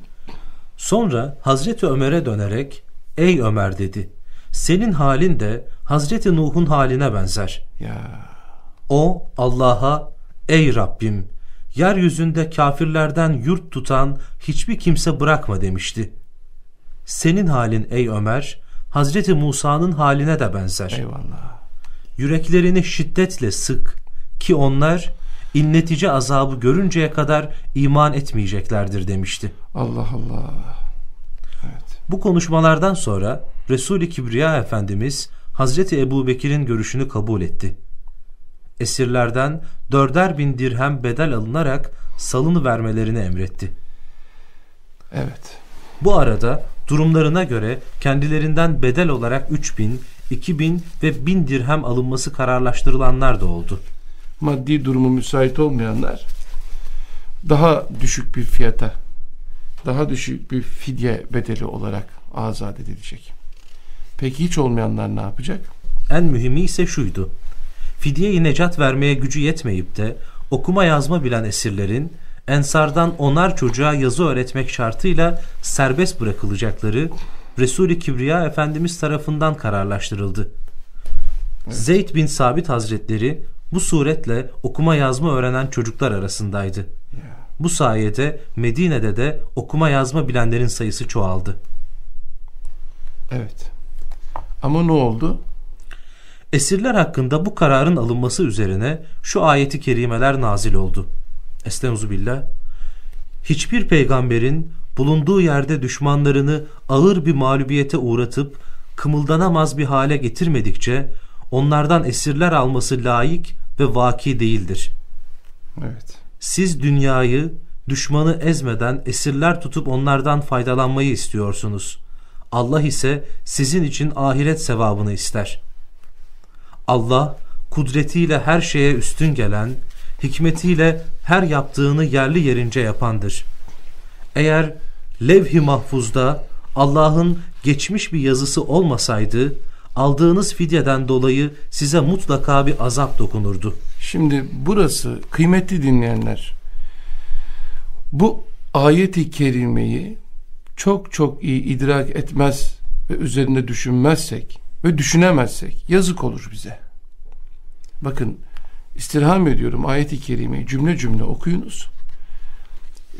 A: Sonra Hazreti Ömer'e dönerek, ey Ömer dedi, senin halin de Hazreti Nuh'un haline benzer.
B: Ya.
A: O Allah'a, ey Rabbim, yeryüzünde kafirlerden yurt tutan hiçbir kimse bırakma demişti. Senin halin ey Ömer, Hazreti Musa'nın haline de benzer.
B: Eyvallah.
A: Yüreklerini şiddetle sık ki onlar innetici azabı görünceye kadar iman etmeyeceklerdir demişti.
B: Allah Allah.
A: Evet. Bu konuşmalardan sonra Resul-i Kibriya Efendimiz Hazreti Ebu Bekir'in görüşünü kabul etti. Esirlerden dörder bin dirhem bedel alınarak salını vermelerini emretti.
B: Evet.
A: Bu arada durumlarına göre kendilerinden bedel olarak 3 bin, 2 bin ve 1000 dirhem alınması kararlaştırılanlar da oldu.
B: Maddi durumu müsait olmayanlar daha düşük bir fiyata, daha düşük bir fidye bedeli olarak azat edilecek. Peki hiç olmayanlar ne yapacak?
A: En mühimi ise şuydu. Fidye-i necat vermeye gücü yetmeyip de okuma yazma bilen esirlerin ensardan onar çocuğa yazı öğretmek şartıyla serbest bırakılacakları Resul-i Kibriya Efendimiz tarafından kararlaştırıldı. Zeyd bin Sabit Hazretleri bu suretle okuma yazma öğrenen çocuklar arasındaydı. Bu sayede Medine'de de okuma yazma bilenlerin sayısı çoğaldı.
B: Evet. Ama ne oldu?
A: Esirler hakkında bu kararın alınması üzerine şu ayeti kerimeler nazil oldu. Estaizu billah. Hiçbir peygamberin bulunduğu yerde düşmanlarını ağır bir mağlubiyete uğratıp kımıldanamaz bir hale getirmedikçe onlardan esirler alması layık ve vaki değildir.
B: Evet.
A: Siz dünyayı düşmanı ezmeden esirler tutup onlardan faydalanmayı istiyorsunuz. Allah ise sizin için ahiret sevabını ister. Allah kudretiyle her şeye üstün gelen, hikmetiyle her yaptığını yerli yerince yapandır. Eğer levh-i mahfuzda Allah'ın geçmiş bir yazısı olmasaydı, aldığınız fidyeden dolayı size mutlaka bir azap dokunurdu.
B: Şimdi burası kıymetli dinleyenler, bu ayeti kerimeyi çok çok iyi idrak etmez ve üzerinde düşünmezsek ve düşünemezsek yazık olur bize. Bakın istirham ediyorum ayeti cümle cümle okuyunuz.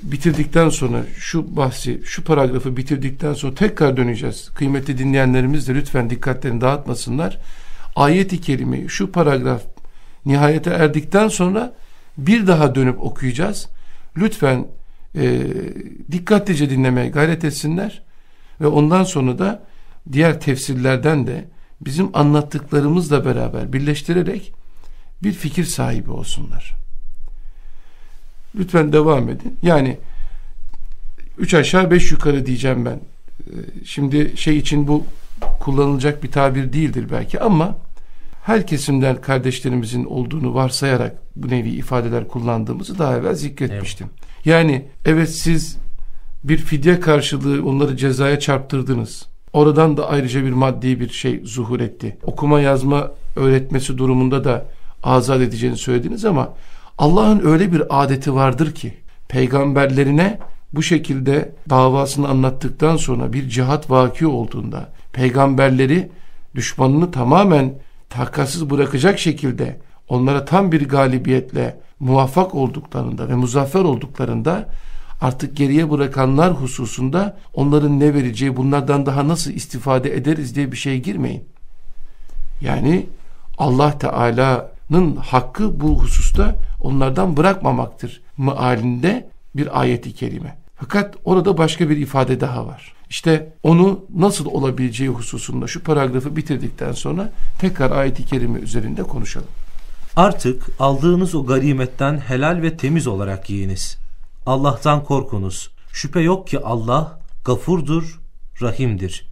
B: Bitirdikten sonra şu bahsi, şu paragrafı bitirdikten sonra tekrar döneceğiz. Kıymetli dinleyenlerimiz de lütfen dikkatlerini dağıtmasınlar. Ayeti şu paragraf nihayete erdikten sonra bir daha dönüp okuyacağız. Lütfen e, dikkatlice dinlemeye gayret etsinler ve ondan sonra da diğer tefsirlerden de bizim anlattıklarımızla beraber birleştirerek bir fikir sahibi olsunlar. Lütfen devam edin. Yani üç aşağı beş yukarı diyeceğim ben. Ee, şimdi şey için bu kullanılacak bir tabir değildir belki ama her kesimden kardeşlerimizin olduğunu varsayarak bu nevi ifadeler kullandığımızı daha evvel zikretmiştim. Evet. Yani evet siz bir fidye karşılığı onları cezaya çarptırdınız. Oradan da ayrıca bir maddi bir şey zuhur etti. Okuma yazma öğretmesi durumunda da azat edeceğini söylediniz ama Allah'ın öyle bir adeti vardır ki peygamberlerine bu şekilde davasını anlattıktan sonra bir cihat vaki olduğunda peygamberleri düşmanını tamamen takatsız bırakacak şekilde onlara tam bir galibiyetle muvaffak olduklarında ve muzaffer olduklarında artık geriye bırakanlar hususunda onların ne vereceği bunlardan daha nasıl istifade ederiz diye bir şeye girmeyin. Yani Allah Teala'nın hakkı bu hususta onlardan bırakmamaktır mealinde bir ayeti kerime. Fakat orada başka bir ifade daha var. İşte onu nasıl olabileceği hususunda şu paragrafı bitirdikten sonra tekrar ayeti kerime üzerinde konuşalım.
A: Artık aldığınız o ganimetten helal ve temiz olarak yiyiniz. Allah'tan korkunuz. Şüphe yok ki Allah gafurdur, rahimdir.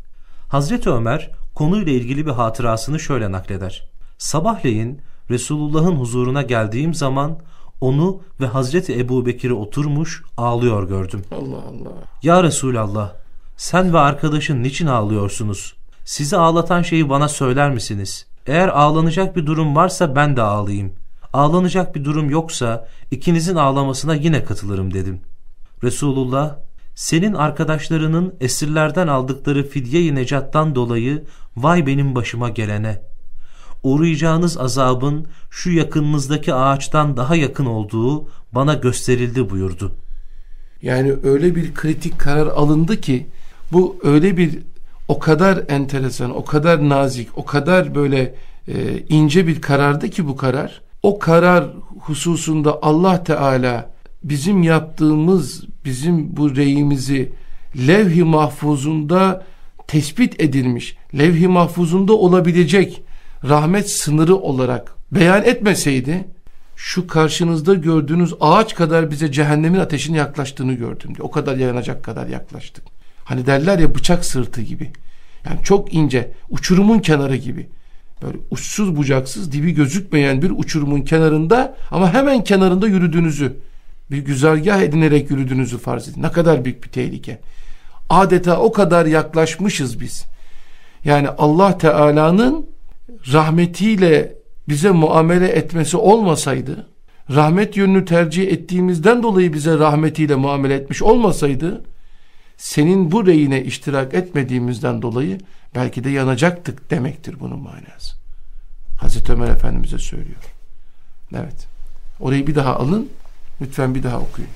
A: Hazreti Ömer konuyla ilgili bir hatırasını şöyle nakleder. Sabahleyin Resulullah'ın huzuruna geldiğim zaman onu ve Hazreti Ebu Bekir'i oturmuş ağlıyor gördüm.
B: Allah Allah.
A: Ya Resulallah sen ve arkadaşın niçin ağlıyorsunuz? Sizi ağlatan şeyi bana söyler misiniz? Eğer ağlanacak bir durum varsa ben de ağlayayım. Ağlanacak bir durum yoksa ikinizin ağlamasına yine katılırım dedim. Resulullah senin arkadaşlarının esirlerden aldıkları fidye-i necattan dolayı vay benim başıma gelene. Uğrayacağınız azabın şu yakınınızdaki ağaçtan daha yakın olduğu bana gösterildi buyurdu.
B: Yani öyle bir kritik karar alındı ki bu öyle bir o kadar enteresan, o kadar nazik, o kadar böyle e, ince bir karardı ki bu karar. O karar hususunda Allah Teala bizim yaptığımız, bizim bu reyimizi levh-i mahfuzunda tespit edilmiş, levh-i mahfuzunda olabilecek rahmet sınırı olarak beyan etmeseydi, şu karşınızda gördüğünüz ağaç kadar bize cehennemin ateşinin yaklaştığını gördüm diye. O kadar yanacak kadar yaklaştık. Hani derler ya bıçak sırtı gibi. Yani çok ince, uçurumun kenarı gibi. Böyle uçsuz bucaksız, dibi gözükmeyen bir uçurumun kenarında ama hemen kenarında yürüdüğünüzü, bir güzergah edinerek yürüdüğünüzü farz edin. Ne kadar büyük bir tehlike. Adeta o kadar yaklaşmışız biz. Yani Allah Teala'nın rahmetiyle bize muamele etmesi olmasaydı, rahmet yönünü tercih ettiğimizden dolayı bize rahmetiyle muamele etmiş olmasaydı, senin bu reyine iştirak etmediğimizden dolayı belki de yanacaktık demektir bunun manası. Hazreti Ömer Efendimiz'e söylüyor. Evet. Orayı bir daha alın. Lütfen bir daha okuyun.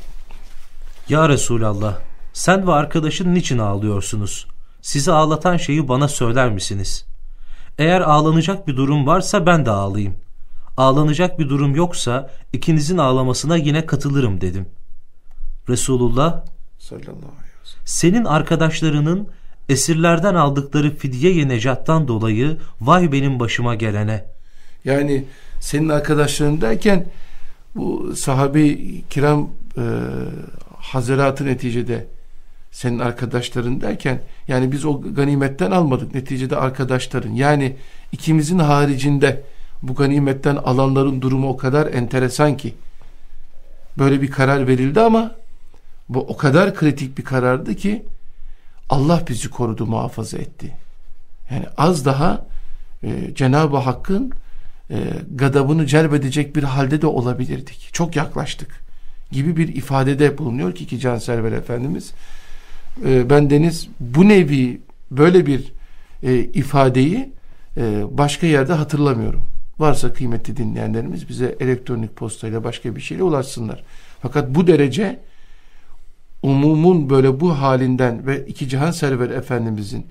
A: Ya Resulallah sen ve arkadaşın niçin ağlıyorsunuz? Sizi ağlatan şeyi bana söyler misiniz? Eğer ağlanacak bir durum varsa ben de ağlayayım. Ağlanacak bir durum yoksa ikinizin ağlamasına yine katılırım dedim. Resulullah sallallahu senin arkadaşlarının esirlerden aldıkları fidye-i necattan dolayı vay benim başıma gelene.
B: Yani senin arkadaşların derken bu sahabi kiram e, hazaratı neticede senin arkadaşların derken yani biz o ganimetten almadık neticede arkadaşların yani ikimizin haricinde bu ganimetten alanların durumu o kadar enteresan ki böyle bir karar verildi ama bu o kadar kritik bir karardı ki Allah bizi korudu, muhafaza etti. Yani az daha e, Cenab-ı Hakk'ın e, gadabını celbedecek bir halde de olabilirdik. Çok yaklaştık gibi bir ifadede bulunuyor ki ki Canserver Efendimiz. E, ben Deniz bu nevi böyle bir e, ifadeyi e, başka yerde hatırlamıyorum. Varsa kıymetli dinleyenlerimiz bize elektronik postayla başka bir şeyle ulaşsınlar. Fakat bu derece umumun böyle bu halinden ve iki cihan server efendimizin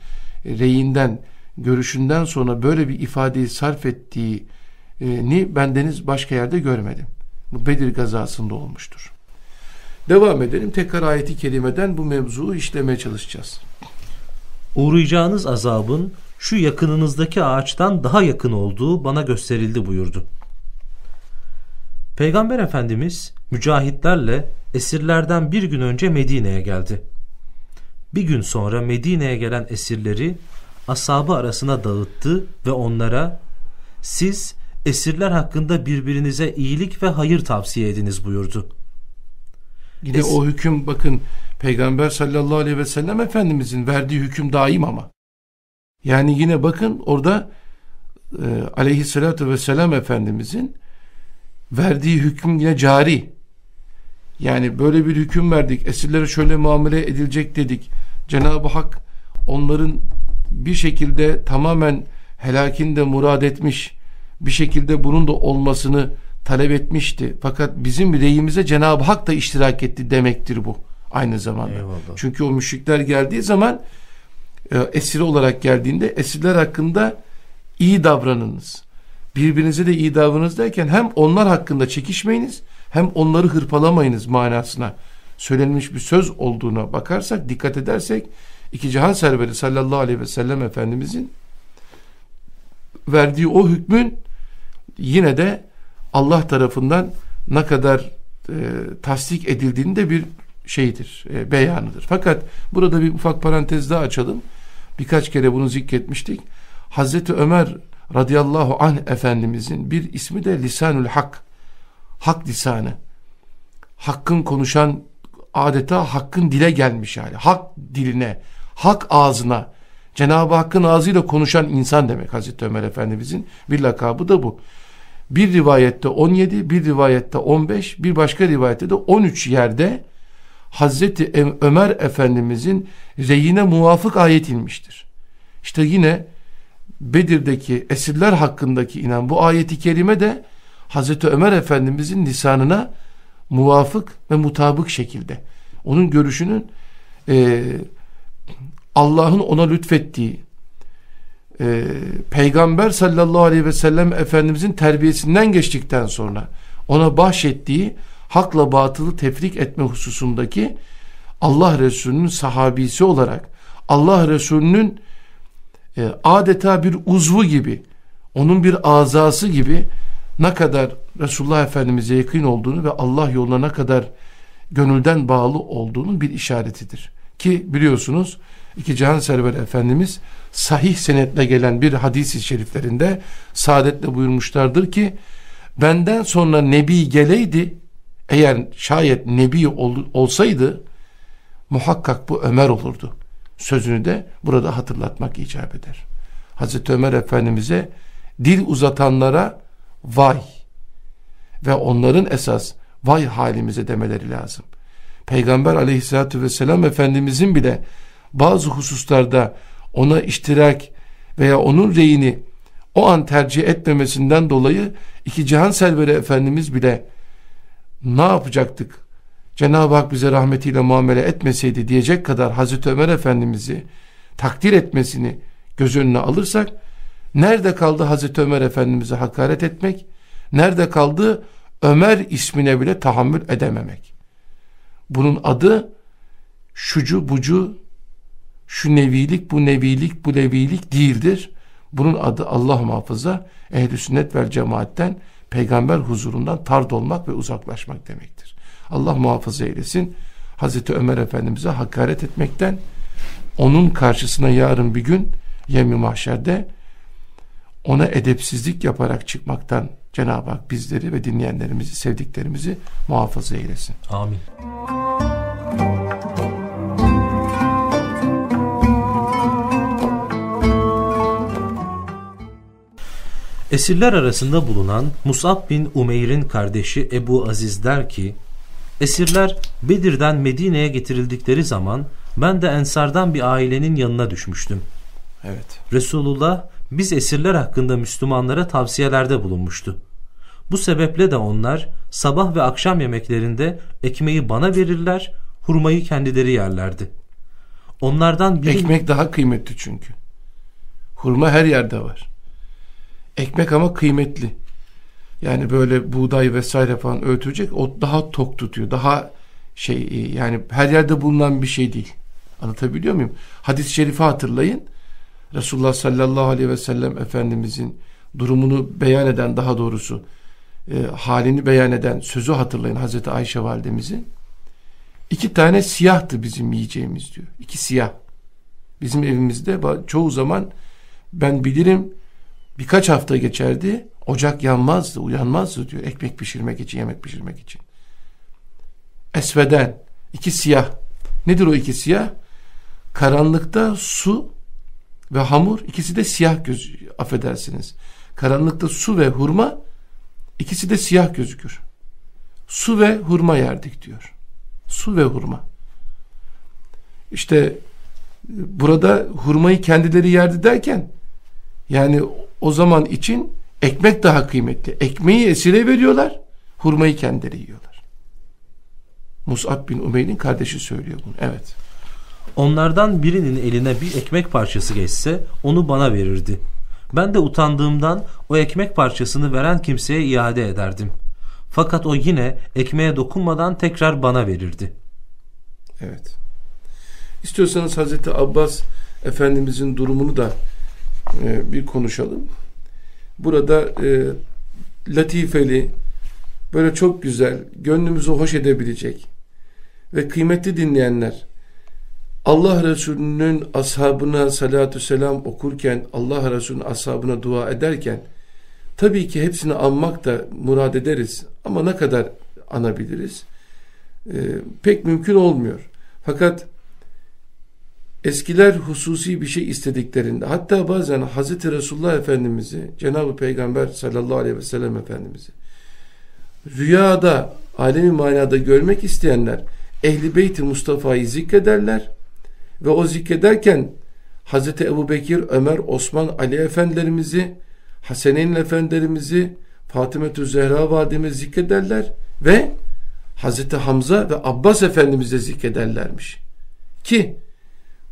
B: reyinden görüşünden sonra böyle bir ifadeyi sarf ettiğini bendeniz başka yerde görmedim. Bu Bedir gazasında olmuştur. Devam edelim. Tekrar ayeti kerimeden bu mevzuu işlemeye çalışacağız.
A: Uğrayacağınız azabın şu yakınınızdaki ağaçtan daha yakın olduğu bana gösterildi buyurdu. Peygamber Efendimiz mücahitlerle esirlerden bir gün önce Medine'ye geldi. Bir gün sonra Medine'ye gelen esirleri asabı arasına dağıttı ve onlara siz esirler hakkında birbirinize iyilik ve hayır tavsiye ediniz buyurdu.
B: Yine es o hüküm bakın Peygamber sallallahu aleyhi ve sellem Efendimizin verdiği hüküm daim ama. Yani yine bakın orada e, aleyhissalatü vesselam Efendimizin verdiği hüküm yine cari. Yani böyle bir hüküm verdik. Esirlere şöyle muamele edilecek dedik. Cenab-ı Hak onların bir şekilde tamamen helakinde murad etmiş bir şekilde bunun da olmasını talep etmişti. Fakat bizim reyimize Cenab-ı Hak da iştirak etti demektir bu aynı zamanda. Eyvallah. Çünkü o müşrikler geldiği zaman e, esiri olarak geldiğinde esirler hakkında iyi davranınız. Birbirinize de iyi davranınız derken hem onlar hakkında çekişmeyiniz hem onları hırpalamayınız manasına söylenmiş bir söz olduğuna bakarsak dikkat edersek iki cihan serveri sallallahu aleyhi ve sellem Efendimizin verdiği o hükmün yine de Allah tarafından ne kadar e, tasdik edildiğini de bir şeydir, e, beyanıdır. Fakat burada bir ufak parantez daha açalım. Birkaç kere bunu zikretmiştik. Hazreti Ömer radıyallahu anh efendimizin bir ismi de lisanül hak. Hak lisanı. Hakkın konuşan adeta hakkın dile gelmiş yani. Hak diline, hak ağzına. Cenab-ı Hakk'ın ağzıyla konuşan insan demek Hazreti Ömer Efendimizin bir lakabı da bu. Bir rivayette 17, bir rivayette 15, bir başka rivayette de 13 yerde Hazreti Ömer Efendimizin reyine muvafık ayet inmiştir. İşte yine Bedir'deki esirler hakkındaki inen bu ayeti kerime de Hazreti Ömer Efendimizin lisanına muvafık ve mutabık şekilde onun görüşünün e, Allah'ın ona lütfettiği e, Peygamber sallallahu aleyhi ve sellem Efendimizin terbiyesinden geçtikten sonra ona bahşettiği hakla batılı tefrik etme hususundaki Allah Resulü'nün sahabisi olarak Allah Resulü'nün e, adeta bir uzvu gibi onun bir azası gibi ne kadar Resulullah Efendimiz'e yakın olduğunu ve Allah yoluna ne kadar gönülden bağlı olduğunun bir işaretidir. Ki biliyorsunuz iki Cihan Server Efendimiz sahih senetle gelen bir hadis-i şeriflerinde saadetle buyurmuşlardır ki benden sonra Nebi geleydi eğer şayet Nebi ol, olsaydı muhakkak bu Ömer olurdu. Sözünü de burada hatırlatmak icap eder. Hazreti Ömer Efendimiz'e dil uzatanlara vay ve onların esas vay halimize demeleri lazım. Peygamber aleyhissalatü vesselam Efendimizin bile bazı hususlarda ona iştirak veya onun reyini o an tercih etmemesinden dolayı iki cihan selveri Efendimiz bile ne yapacaktık? Cenab-ı Hak bize rahmetiyle muamele etmeseydi diyecek kadar Hazreti Ömer Efendimiz'i takdir etmesini göz önüne alırsak nerede kaldı Hazreti Ömer Efendimiz'e hakaret etmek? Nerede kaldı Ömer ismine bile tahammül edememek? Bunun adı şucu bucu şu nevilik bu nevilik bu nevilik değildir. Bunun adı Allah muhafaza ehl sünnet vel cemaatten peygamber huzurundan tard olmak ve uzaklaşmak demektir. Allah muhafaza eylesin. Hazreti Ömer Efendimiz'e hakaret etmekten onun karşısına yarın bir gün yemi mahşerde ona edepsizlik yaparak çıkmaktan Cenab-ı Hak bizleri ve dinleyenlerimizi, sevdiklerimizi muhafaza eylesin.
A: Amin. Esirler arasında bulunan Musab bin Umeyr'in kardeşi Ebu Aziz der ki, Esirler Bedir'den Medine'ye getirildikleri zaman ben de Ensardan bir ailenin yanına düşmüştüm.
B: Evet.
A: Resulullah biz esirler hakkında Müslümanlara tavsiyelerde bulunmuştu. Bu sebeple de onlar sabah ve akşam yemeklerinde ekmeği bana verirler, hurmayı kendileri yerlerdi. Onlardan biri...
B: Ekmek daha kıymetli çünkü. Hurma her yerde var. Ekmek ama kıymetli. Yani böyle buğday vesaire falan öğütecek o daha tok tutuyor. Daha şey yani her yerde bulunan bir şey değil. Anlatabiliyor muyum? Hadis-i şerifi hatırlayın. Resulullah sallallahu aleyhi ve sellem Efendimizin durumunu beyan eden daha doğrusu e, halini beyan eden sözü hatırlayın Hazreti Ayşe validemizin. İki tane siyahtı bizim yiyeceğimiz diyor. İki siyah. Bizim evimizde çoğu zaman ben bilirim birkaç hafta geçerdi. Ocak yanmazdı, uyanmazdı diyor. Ekmek pişirmek için, yemek pişirmek için. Esveden, iki siyah. Nedir o iki siyah? Karanlıkta su ve hamur, ikisi de siyah göz, affedersiniz. Karanlıkta su ve hurma, ikisi de siyah gözükür. Su ve hurma yerdik diyor. Su ve hurma. İşte burada hurmayı kendileri yerdi derken yani o zaman için ekmek daha kıymetli. Ekmeği esire veriyorlar, hurmayı kendileri yiyorlar. Mus'ab bin Umeyr'in kardeşi söylüyor bunu. Evet.
A: Onlardan birinin eline bir ekmek parçası geçse onu bana verirdi. Ben de utandığımdan o ekmek parçasını veren kimseye iade ederdim. Fakat o yine ekmeğe dokunmadan tekrar bana verirdi.
B: Evet. İstiyorsanız Hazreti Abbas Efendimizin durumunu da e, bir konuşalım. Burada e, latifeli, böyle çok güzel, gönlümüzü hoş edebilecek ve kıymetli dinleyenler Allah Resulü'nün ashabına salatü selam okurken, Allah Resulü'nün ashabına dua ederken, tabii ki hepsini anmak da murad ederiz ama ne kadar anabiliriz? Ee, pek mümkün olmuyor. Fakat eskiler hususi bir şey istediklerinde, hatta bazen Hazreti Resulullah Efendimiz'i, Cenab-ı Peygamber sallallahu aleyhi ve sellem Efendimiz'i, rüyada, alemi manada görmek isteyenler, Ehli Beyt-i Mustafa'yı zikrederler, ve o zikrederken Hazreti Ebu Bekir, Ömer, Osman, Ali efendilerimizi, Haseneyn efendilerimizi, Fatımetü Zehra validemizi zikrederler ve Hazreti Hamza ve Abbas efendimizi zikrederlermiş. Ki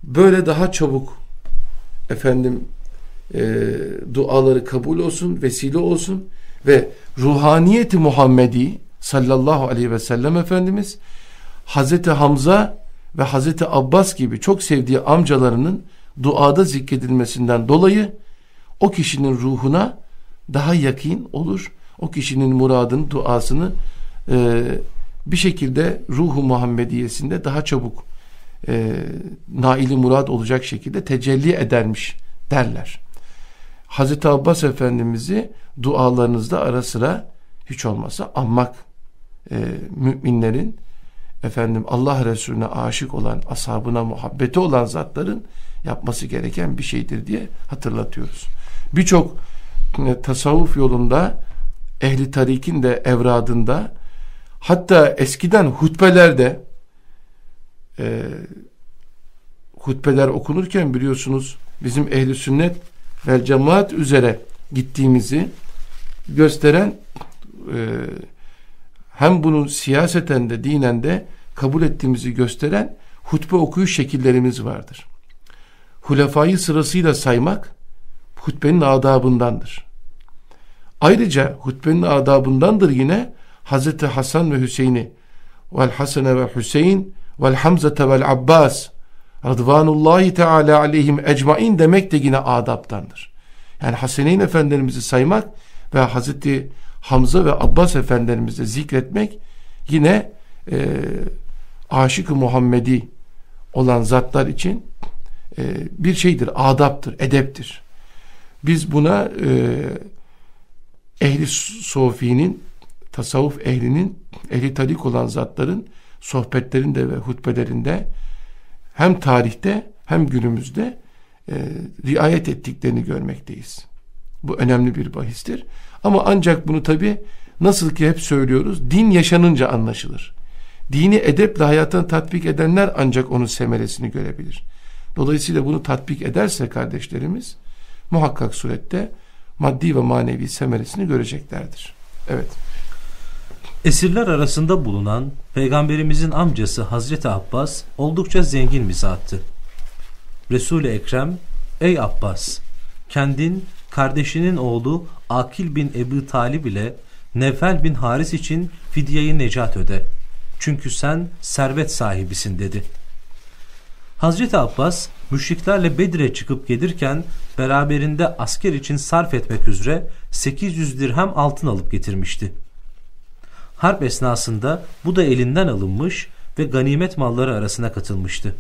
B: böyle daha çabuk efendim e, duaları kabul olsun, vesile olsun ve ruhaniyeti Muhammedi sallallahu aleyhi ve sellem Efendimiz Hazreti Hamza ve Hazreti Abbas gibi çok sevdiği amcalarının duada zikredilmesinden dolayı o kişinin ruhuna daha yakin olur. O kişinin muradını, duasını e, bir şekilde ruhu Muhammediyesinde daha çabuk e, naili murad olacak şekilde tecelli edermiş derler. Hazreti Abbas Efendimiz'i dualarınızda ara sıra hiç olmasa anmak e, müminlerin efendim Allah Resulüne aşık olan, ashabına muhabbeti olan zatların yapması gereken bir şeydir diye hatırlatıyoruz. Birçok e, tasavvuf yolunda ehli tarikin de evradında hatta eskiden hutbelerde e, hutbeler okunurken biliyorsunuz bizim ehli sünnet ve cemaat üzere gittiğimizi gösteren e, hem bunun siyaseten de dinen de kabul ettiğimizi gösteren hutbe okuyuş şekillerimiz vardır. Hulefayı sırasıyla saymak hutbenin adabındandır. Ayrıca hutbenin adabındandır yine Hazreti Hasan ve Hüseyin'i vel Hasene ve Hüseyin vel Hamzete vel Abbas Rıdvanullahi Teala aleyhim ecmain demek de yine adaptandır. Yani Haseneyn efendilerimizi saymak ve Hazreti Hamza ve Abbas efendilerimizi zikretmek yine e, aşık-ı Muhammedi olan zatlar için e, bir şeydir, adaptır, edeptir. Biz buna e, ehli sofinin, tasavvuf ehlinin, ehli tarik olan zatların sohbetlerinde ve hutbelerinde hem tarihte hem günümüzde e, riayet ettiklerini görmekteyiz. Bu önemli bir bahistir. Ama ancak bunu tabi nasıl ki hep söylüyoruz din yaşanınca anlaşılır. Dini edeple hayatına tatbik edenler ancak onun semeresini görebilir. Dolayısıyla bunu tatbik ederse kardeşlerimiz muhakkak surette maddi ve manevi semeresini göreceklerdir. Evet.
A: Esirler arasında bulunan Peygamberimizin amcası Hazreti Abbas oldukça zengin bir zattı. Resul-i Ekrem, ey Abbas, kendin kardeşinin oğlu Akil bin Ebu Talib ile Nevfel bin Haris için fidyeyi necat öde. Çünkü sen servet sahibisin dedi. Hazreti Abbas müşriklerle Bedir'e çıkıp gelirken beraberinde asker için sarf etmek üzere 800 dirhem altın alıp getirmişti. Harp esnasında bu da elinden alınmış ve ganimet malları arasına katılmıştı.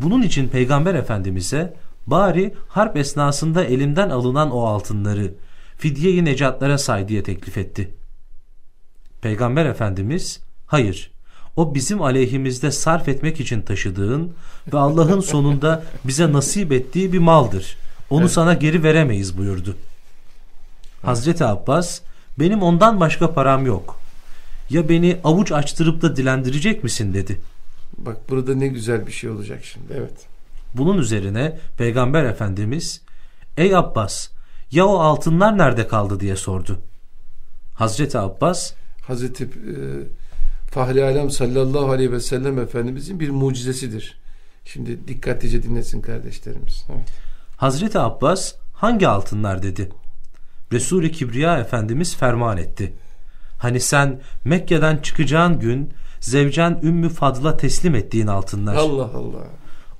A: Bunun için Peygamber Efendimiz'e bari harp esnasında elimden alınan o altınları fidye-i necatlara say diye teklif etti. Peygamber Efendimiz hayır o bizim aleyhimizde sarf etmek için taşıdığın ve Allah'ın sonunda bize nasip ettiği bir maldır. Onu evet. sana geri veremeyiz buyurdu. Evet. Hazreti Abbas benim ondan başka param yok. Ya beni avuç açtırıp da dilendirecek misin dedi.
B: Bak burada ne güzel bir şey olacak şimdi evet.
A: Bunun üzerine Peygamber Efendimiz ey Abbas ya o altınlar nerede kaldı diye sordu. Hazreti Abbas
B: Hazreti e, Fahri Alem sallallahu aleyhi ve sellem Efendimizin bir mucizesidir. Şimdi dikkatlice dinlesin kardeşlerimiz. Evet.
A: Hazreti Abbas hangi altınlar dedi. Resul-i Kibriya Efendimiz ferman etti. Hani sen Mekke'den çıkacağın gün zevcen Ümmü Fadl'a teslim ettiğin altınlar.
B: Allah Allah.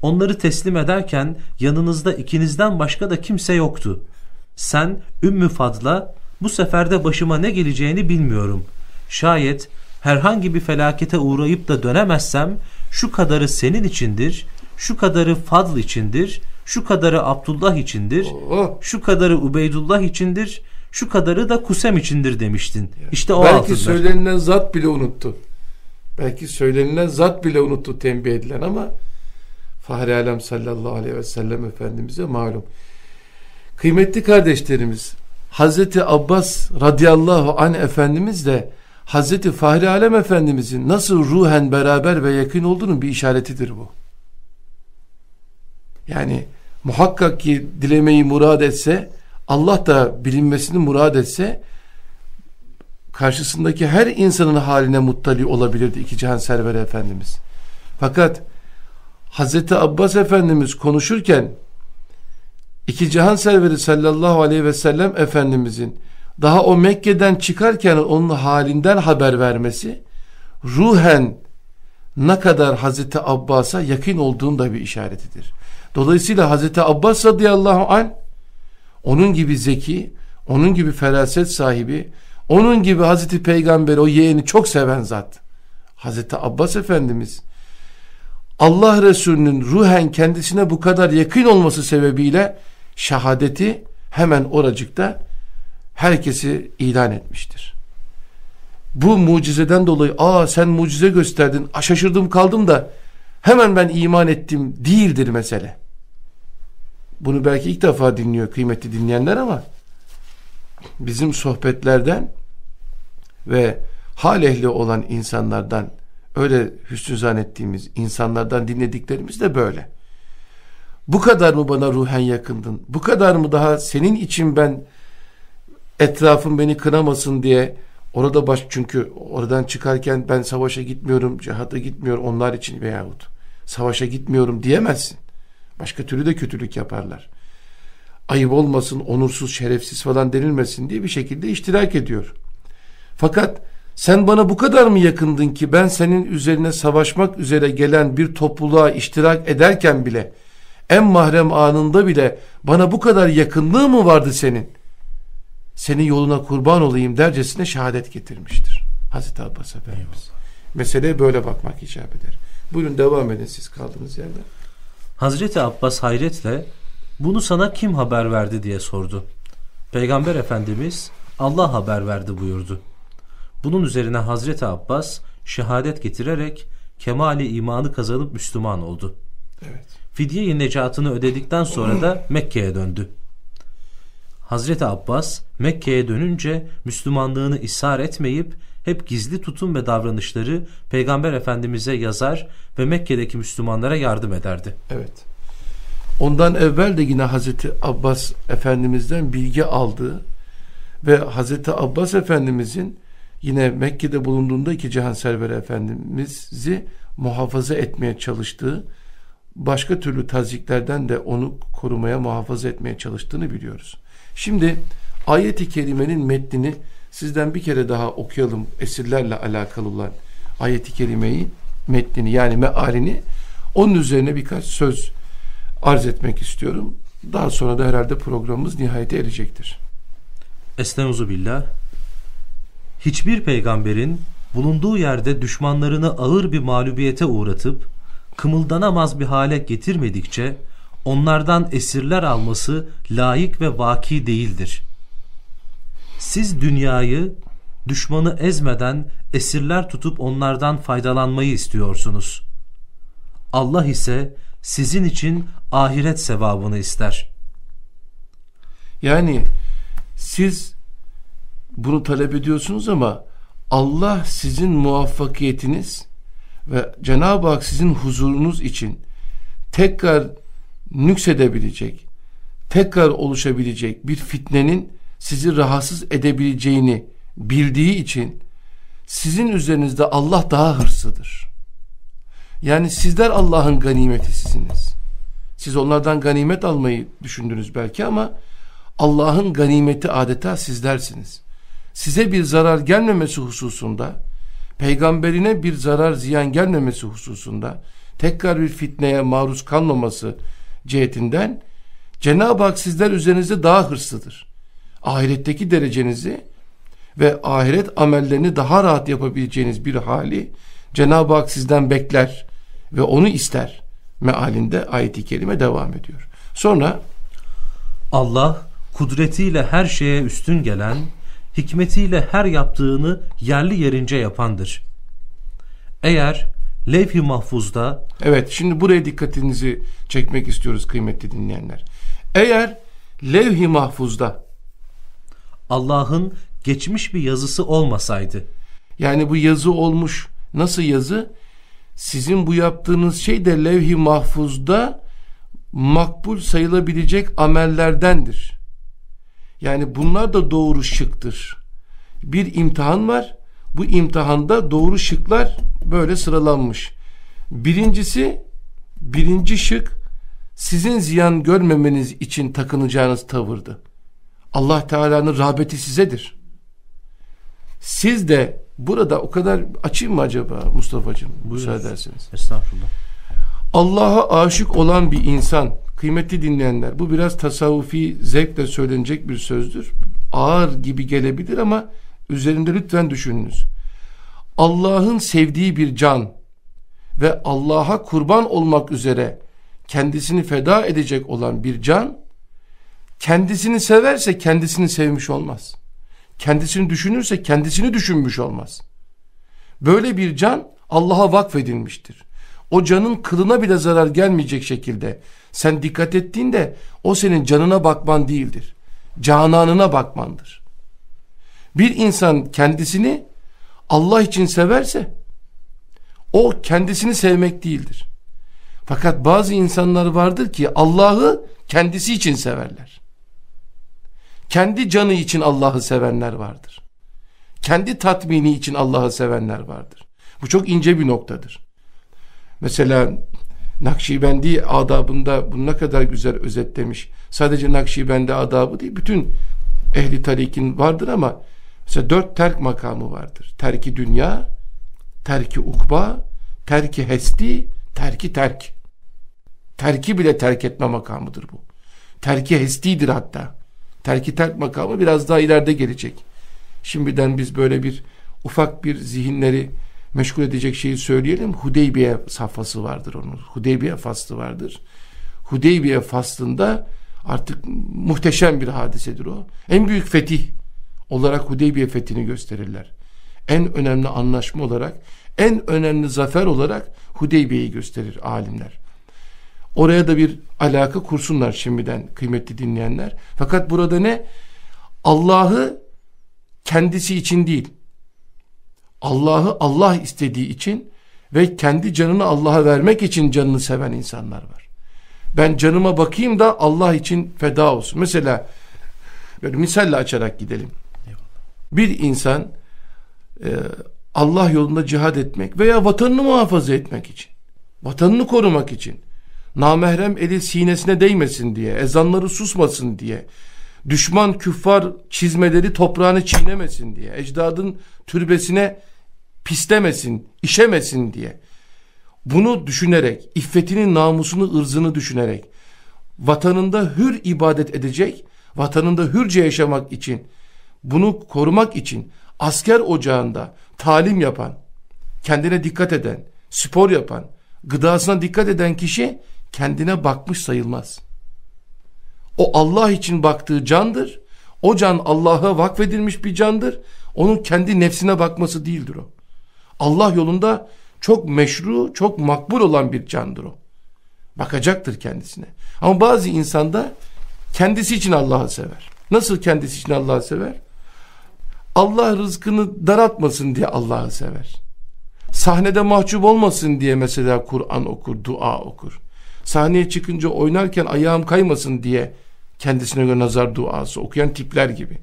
A: Onları teslim ederken yanınızda ikinizden başka da kimse yoktu. Sen Ümmü Fadl'a bu seferde başıma ne geleceğini bilmiyorum. Şayet herhangi bir felakete uğrayıp da dönemezsem şu kadarı senin içindir, şu kadarı Fadl içindir, şu kadarı Abdullah içindir, Oo. şu kadarı Ubeydullah içindir, şu kadarı da Kusem içindir demiştin. İşte o
B: Belki
A: altınlar.
B: söylenilen zat bile unuttu. Belki söylenilen zat bile unuttu tembih edilen ama Fahri Alem sallallahu aleyhi ve sellem Efendimiz'e malum. Kıymetli kardeşlerimiz Hazreti Abbas radıyallahu an Efendimiz de Hazreti Fahri Alem Efendimizin nasıl ruhen beraber ve yakın olduğunun bir işaretidir bu. Yani muhakkak ki dilemeyi murad etse Allah da bilinmesini murad etse karşısındaki her insanın haline muttali olabilirdi iki cihan serveri Efendimiz. Fakat Hazreti Abbas Efendimiz konuşurken iki cihan serveri sallallahu aleyhi ve sellem Efendimizin daha o Mekke'den çıkarken onun halinden haber vermesi ruhen ne kadar Hazreti Abbas'a yakın olduğun da bir işaretidir. Dolayısıyla Hazreti Abbas radıyallahu anh onun gibi zeki, onun gibi feraset sahibi, onun gibi Hazreti Peygamber o yeğeni çok seven zat. Hazreti Abbas Efendimiz Allah Resulü'nün ruhen kendisine bu kadar yakın olması sebebiyle şehadeti hemen oracıkta herkesi ilan etmiştir. Bu mucizeden dolayı aa sen mucize gösterdin şaşırdım kaldım da hemen ben iman ettim değildir mesele. Bunu belki ilk defa dinliyor kıymetli dinleyenler ama bizim sohbetlerden ve hal ehli olan insanlardan öyle hüsnü zannettiğimiz insanlardan dinlediklerimiz de böyle. Bu kadar mı bana ruhen yakındın? Bu kadar mı daha senin için ben etrafım beni kınamasın diye orada baş çünkü oradan çıkarken ben savaşa gitmiyorum, cihada gitmiyorum onlar için veyahut savaşa gitmiyorum diyemezsin. Başka türlü de kötülük yaparlar. Ayıp olmasın, onursuz, şerefsiz falan denilmesin diye bir şekilde iştirak ediyor. Fakat sen bana bu kadar mı yakındın ki ben senin üzerine savaşmak üzere gelen bir topluluğa iştirak ederken bile en mahrem anında bile bana bu kadar yakınlığı mı vardı senin? Senin yoluna kurban olayım dercesine şehadet getirmiştir. Hazreti Abbas Efendimiz. Meseleye böyle bakmak icap eder. Buyurun devam edin siz kaldığınız yerde.
A: Hazreti Abbas hayretle bunu sana kim haber verdi diye sordu. Peygamber Efendimiz Allah haber verdi buyurdu. Bunun üzerine Hazreti Abbas şehadet getirerek kemali imanı kazanıp Müslüman oldu.
B: Evet.
A: Fidye-i necatını ödedikten sonra da Mekke'ye döndü. Hazreti Abbas Mekke'ye dönünce Müslümanlığını ishar etmeyip hep gizli tutum ve davranışları Peygamber Efendimiz'e yazar ve Mekke'deki Müslümanlara yardım ederdi.
B: Evet. Ondan evvel de yine Hazreti Abbas Efendimiz'den bilgi aldığı ve Hazreti Abbas Efendimiz'in yine Mekke'de bulunduğunda iki Cihan Serveri Efendimiz'i muhafaza etmeye çalıştığı başka türlü taziklerden de onu korumaya muhafaza etmeye çalıştığını biliyoruz. Şimdi ayet-i kerimenin metnini sizden bir kere daha okuyalım esirlerle alakalı olan ayet-i kerimeyi metnini yani mealini onun üzerine birkaç söz arz etmek istiyorum. Daha sonra da herhalde programımız nihayete erecektir.
A: Estaizu billah. Hiçbir peygamberin bulunduğu yerde düşmanlarını ağır bir mağlubiyete uğratıp kımıldanamaz bir hale getirmedikçe onlardan esirler alması layık ve vaki değildir. Siz dünyayı düşmanı ezmeden esirler tutup onlardan faydalanmayı istiyorsunuz. Allah ise sizin için ahiret sevabını ister.
B: Yani siz bunu talep ediyorsunuz ama Allah sizin muvaffakiyetiniz ve Cenab-ı Hak sizin huzurunuz için tekrar nüksedebilecek, tekrar oluşabilecek bir fitnenin sizi rahatsız edebileceğini bildiği için sizin üzerinizde Allah daha hırsıdır. Yani sizler Allah'ın ganimetisisiniz. Siz onlardan ganimet almayı düşündünüz belki ama Allah'ın ganimeti adeta sizlersiniz. Size bir zarar gelmemesi hususunda, peygamberine bir zarar ziyan gelmemesi hususunda, tekrar bir fitneye maruz kalmaması cihetinden Cenab-ı Hak sizler üzerinizde daha hırslıdır. Ahiretteki derecenizi ve ahiret amellerini daha rahat yapabileceğiniz bir hali Cenab-ı Hak sizden bekler ve onu ister. Mealinde ayeti kerime devam ediyor. Sonra
A: Allah kudretiyle her şeye üstün gelen, hikmetiyle her yaptığını yerli yerince yapandır. Eğer levh-i mahfuzda
B: Evet şimdi buraya dikkatinizi çekmek istiyoruz kıymetli dinleyenler. Eğer levh-i mahfuzda
A: Allah'ın geçmiş bir yazısı olmasaydı
B: yani bu yazı olmuş nasıl yazı? Sizin bu yaptığınız şey de levh-i mahfuzda makbul sayılabilecek amellerdendir. Yani bunlar da doğru şıktır. Bir imtihan var. Bu imtihanda doğru şıklar böyle sıralanmış. Birincisi birinci şık sizin ziyan görmemeniz için takınacağınız tavırdı. Allah Teala'nın rağbeti sizedir. Siz de burada o kadar açayım mı acaba Mustafa'cığım? Müsaade ederseniz.
A: Estağfurullah.
B: Allah'a aşık olan bir insan, kıymetli dinleyenler, bu biraz tasavvufi zevkle söylenecek bir sözdür. Ağır gibi gelebilir ama üzerinde lütfen düşününüz. Allah'ın sevdiği bir can ve Allah'a kurban olmak üzere kendisini feda edecek olan bir can, kendisini severse kendisini sevmiş olmaz. Kendisini düşünürse kendisini düşünmüş olmaz. Böyle bir can Allah'a vakfedilmiştir. O canın kılına bile zarar gelmeyecek şekilde sen dikkat ettiğinde o senin canına bakman değildir. Cananına bakmandır. Bir insan kendisini Allah için severse o kendisini sevmek değildir. Fakat bazı insanlar vardır ki Allah'ı kendisi için severler. Kendi canı için Allah'ı sevenler vardır. Kendi tatmini için Allah'ı sevenler vardır. Bu çok ince bir noktadır. Mesela Nakşibendi adabında bunu ne kadar güzel özetlemiş. Sadece Nakşibendi adabı değil, bütün ehli tarikin vardır ama mesela dört terk makamı vardır. Terki dünya, terki ukba, terki hesti, terki terk. Terki bile terk etme makamıdır bu. Terki hestidir hatta. Terki terk makamı biraz daha ileride gelecek. Şimdiden biz böyle bir ufak bir zihinleri meşgul edecek şeyi söyleyelim. Hudeybiye safhası vardır onun. Hudeybiye faslı vardır. Hudeybiye faslında artık muhteşem bir hadisedir o. En büyük fetih olarak Hudeybiye fethini gösterirler. En önemli anlaşma olarak, en önemli zafer olarak Hudeybiye'yi gösterir alimler. Oraya da bir alaka kursunlar şimdiden kıymetli dinleyenler. Fakat burada ne? Allah'ı kendisi için değil, Allah'ı Allah istediği için ve kendi canını Allah'a vermek için canını seven insanlar var. Ben canıma bakayım da Allah için feda olsun. Mesela böyle misalle açarak gidelim. Bir insan e, Allah yolunda cihad etmek veya vatanını muhafaza etmek için, vatanını korumak için, namahrem eli sinesine değmesin diye, ezanları susmasın diye, düşman küffar çizmeleri toprağını çiğnemesin diye, ecdadın türbesine pislemesin, işemesin diye. Bunu düşünerek, iffetinin namusunu, ırzını düşünerek, vatanında hür ibadet edecek, vatanında hürce yaşamak için, bunu korumak için asker ocağında talim yapan, kendine dikkat eden, spor yapan, gıdasına dikkat eden kişi kendine bakmış sayılmaz. O Allah için baktığı candır. O can Allah'a vakfedilmiş bir candır. Onun kendi nefsine bakması değildir o. Allah yolunda çok meşru, çok makbul olan bir candır o. Bakacaktır kendisine. Ama bazı insanda kendisi için Allah'ı sever. Nasıl kendisi için Allah'ı sever? Allah rızkını daraltmasın diye Allah'ı sever. Sahnede mahcup olmasın diye mesela Kur'an okur, dua okur. Sahneye çıkınca oynarken ayağım kaymasın diye kendisine göre nazar duası okuyan tipler gibi.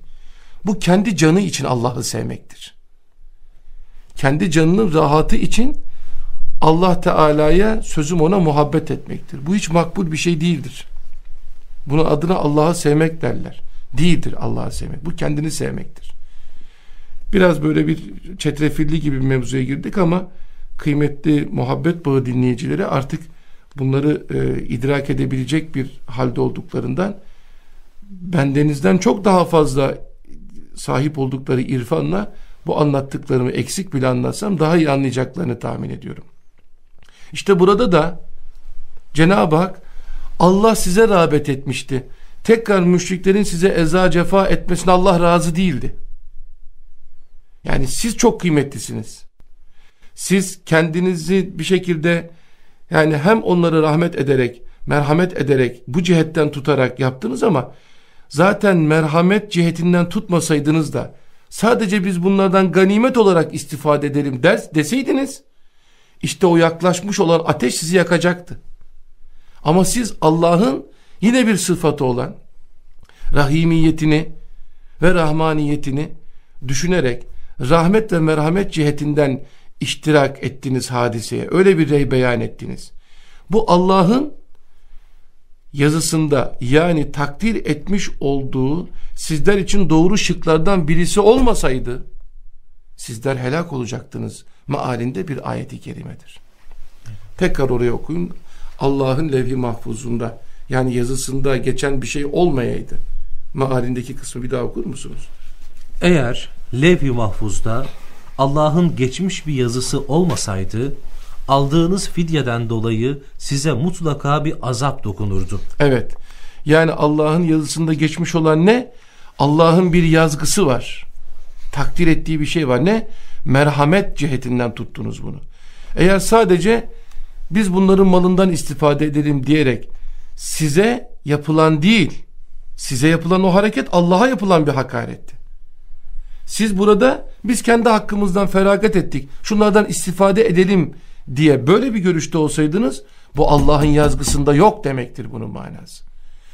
B: Bu kendi canı için Allah'ı sevmektir. Kendi canının rahatı için Allah Teala'ya sözüm ona muhabbet etmektir. Bu hiç makbul bir şey değildir. Buna adına Allah'ı sevmek derler. Değildir Allah'ı sevmek. Bu kendini sevmektir. Biraz böyle bir çetrefilli gibi bir mevzuya girdik ama kıymetli muhabbet bağı dinleyicileri artık bunları e, idrak edebilecek bir halde olduklarından bendenizden çok daha fazla sahip oldukları irfanla bu anlattıklarımı eksik bile anlatsam daha iyi anlayacaklarını tahmin ediyorum. İşte burada da Cenab-ı Hak Allah size rağbet etmişti. Tekrar müşriklerin size eza cefa etmesine Allah razı değildi. Yani siz çok kıymetlisiniz. Siz kendinizi bir şekilde yani hem onları rahmet ederek, merhamet ederek, bu cihetten tutarak yaptınız ama zaten merhamet cihetinden tutmasaydınız da sadece biz bunlardan ganimet olarak istifade edelim ders deseydiniz işte o yaklaşmış olan ateş sizi yakacaktı. Ama siz Allah'ın yine bir sıfatı olan rahimiyetini ve rahmaniyetini düşünerek rahmet ve merhamet cihetinden iştirak ettiniz hadiseye. Öyle bir rey beyan ettiniz. Bu Allah'ın yazısında yani takdir etmiş olduğu sizler için doğru şıklardan birisi olmasaydı sizler helak olacaktınız mealinde bir ayeti kerimedir. Tekrar oraya okuyun. Allah'ın levh-i mahfuzunda yani yazısında geçen bir şey olmayaydı. Mealindeki kısmı bir daha okur musunuz?
A: Eğer levh-i mahfuzda Allah'ın geçmiş bir yazısı olmasaydı aldığınız fidyeden dolayı size mutlaka bir azap dokunurdu.
B: Evet. Yani Allah'ın yazısında geçmiş olan ne? Allah'ın bir yazgısı var. Takdir ettiği bir şey var. Ne? Merhamet cihetinden tuttunuz bunu. Eğer sadece biz bunların malından istifade edelim diyerek size yapılan değil, size yapılan o hareket Allah'a yapılan bir hakaretti. Siz burada biz kendi hakkımızdan feragat ettik. Şunlardan istifade edelim diye böyle bir görüşte olsaydınız bu Allah'ın yazgısında yok demektir bunun manası.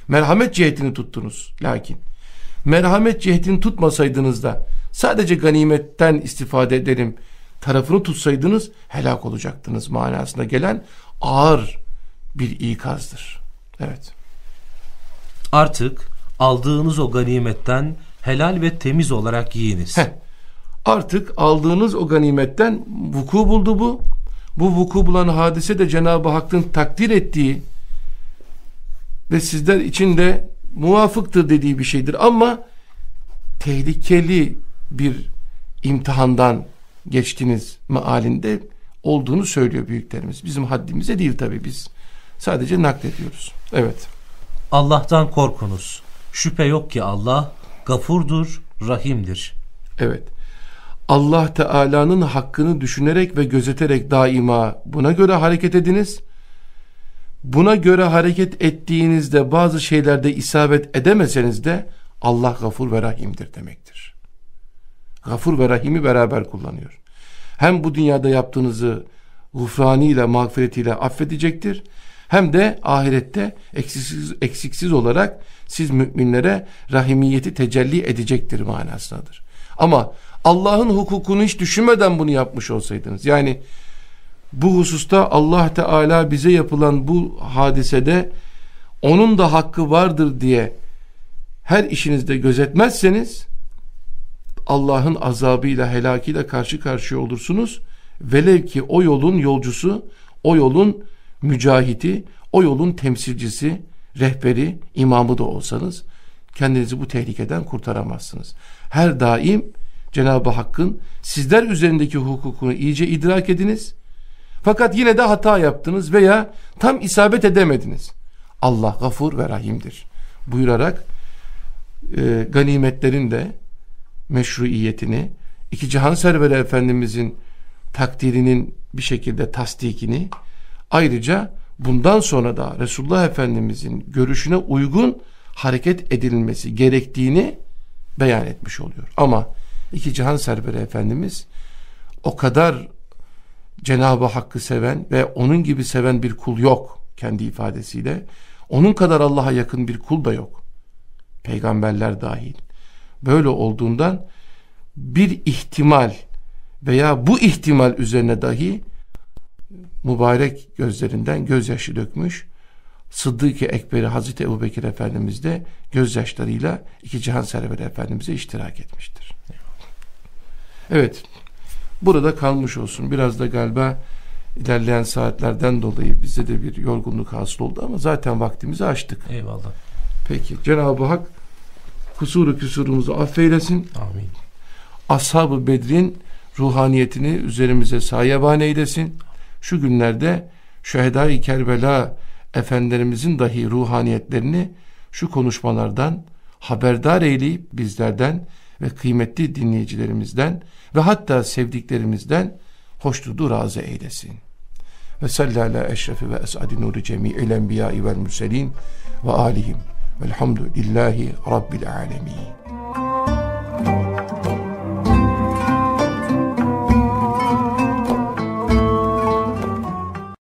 B: Merhamet cihetini tuttunuz lakin merhamet cihetini tutmasaydınız da sadece ganimetten istifade ederim tarafını tutsaydınız helak olacaktınız manasına gelen ağır bir ikazdır. Evet.
A: Artık aldığınız o ganimetten helal ve temiz olarak yiyiniz.
B: Heh. Artık aldığınız o ganimetten vuku buldu bu. Bu vuku bulan hadise de Cenab-ı Hakk'ın takdir ettiği ve sizler için de muvafıktır dediği bir şeydir. Ama tehlikeli bir imtihandan geçtiniz mealinde olduğunu söylüyor büyüklerimiz. Bizim haddimize değil tabi biz sadece naklediyoruz. Evet.
A: Allah'tan korkunuz. Şüphe yok ki Allah gafurdur, rahimdir.
B: Evet. Allah Teala'nın hakkını düşünerek ve gözeterek daima buna göre hareket ediniz. Buna göre hareket ettiğinizde bazı şeylerde isabet edemeseniz de Allah gafur ve rahimdir demektir. Gafur ve rahimi beraber kullanıyor. Hem bu dünyada yaptığınızı gufraniyle, mağfiretiyle affedecektir. Hem de ahirette eksiksiz, eksiksiz olarak siz müminlere rahimiyeti tecelli edecektir manasındadır. Ama Allah'ın hukukunu hiç düşünmeden bunu yapmış olsaydınız yani bu hususta Allah Teala bize yapılan bu hadisede onun da hakkı vardır diye her işinizde gözetmezseniz Allah'ın azabıyla helakiyle karşı karşıya olursunuz. Velev ki o yolun yolcusu, o yolun mücahiti, o yolun temsilcisi, rehberi, imamı da olsanız kendinizi bu tehlikeden kurtaramazsınız. Her daim Cenab-ı Hakk'ın sizler üzerindeki hukukunu iyice idrak ediniz. Fakat yine de hata yaptınız veya tam isabet edemediniz. Allah gafur ve rahimdir. Buyurarak e, ganimetlerin de meşruiyetini, iki cihan serveri Efendimizin takdirinin bir şekilde tasdikini, ayrıca bundan sonra da Resulullah Efendimizin görüşüne uygun hareket edilmesi gerektiğini beyan etmiş oluyor. Ama iki cihan serveri Efendimiz o kadar Cenab-ı Hakk'ı seven ve onun gibi seven bir kul yok kendi ifadesiyle. Onun kadar Allah'a yakın bir kul da yok. Peygamberler dahil. Böyle olduğundan bir ihtimal veya bu ihtimal üzerine dahi mübarek gözlerinden gözyaşı dökmüş. Sıddık-ı Ekber'i Hazreti Ebu Bekir Efendimiz de gözyaşlarıyla iki cihan serveri Efendimiz'e iştirak etmiştir. Evet, burada kalmış olsun. Biraz da galiba ilerleyen saatlerden dolayı bize de bir yorgunluk hasıl oldu ama zaten vaktimizi açtık.
A: Eyvallah.
B: Peki, Cenab-ı Hak kusuru küsurumuzu affeylesin.
A: Amin.
B: Ashab-ı Bedrin ruhaniyetini üzerimize sayeban eylesin. Şu günlerde şühedai Kerbela efendilerimizin dahi ruhaniyetlerini şu konuşmalardan haberdar eyleyip bizlerden ve kıymetli dinleyicilerimizden ve hatta sevdiklerimizden hoşnutu razı eylesin. Ve sallallahu eşrefi ve es'adi nuri cemi'il enbiya'i vel mürselin ve alihim velhamdülillahi rabbil alemin.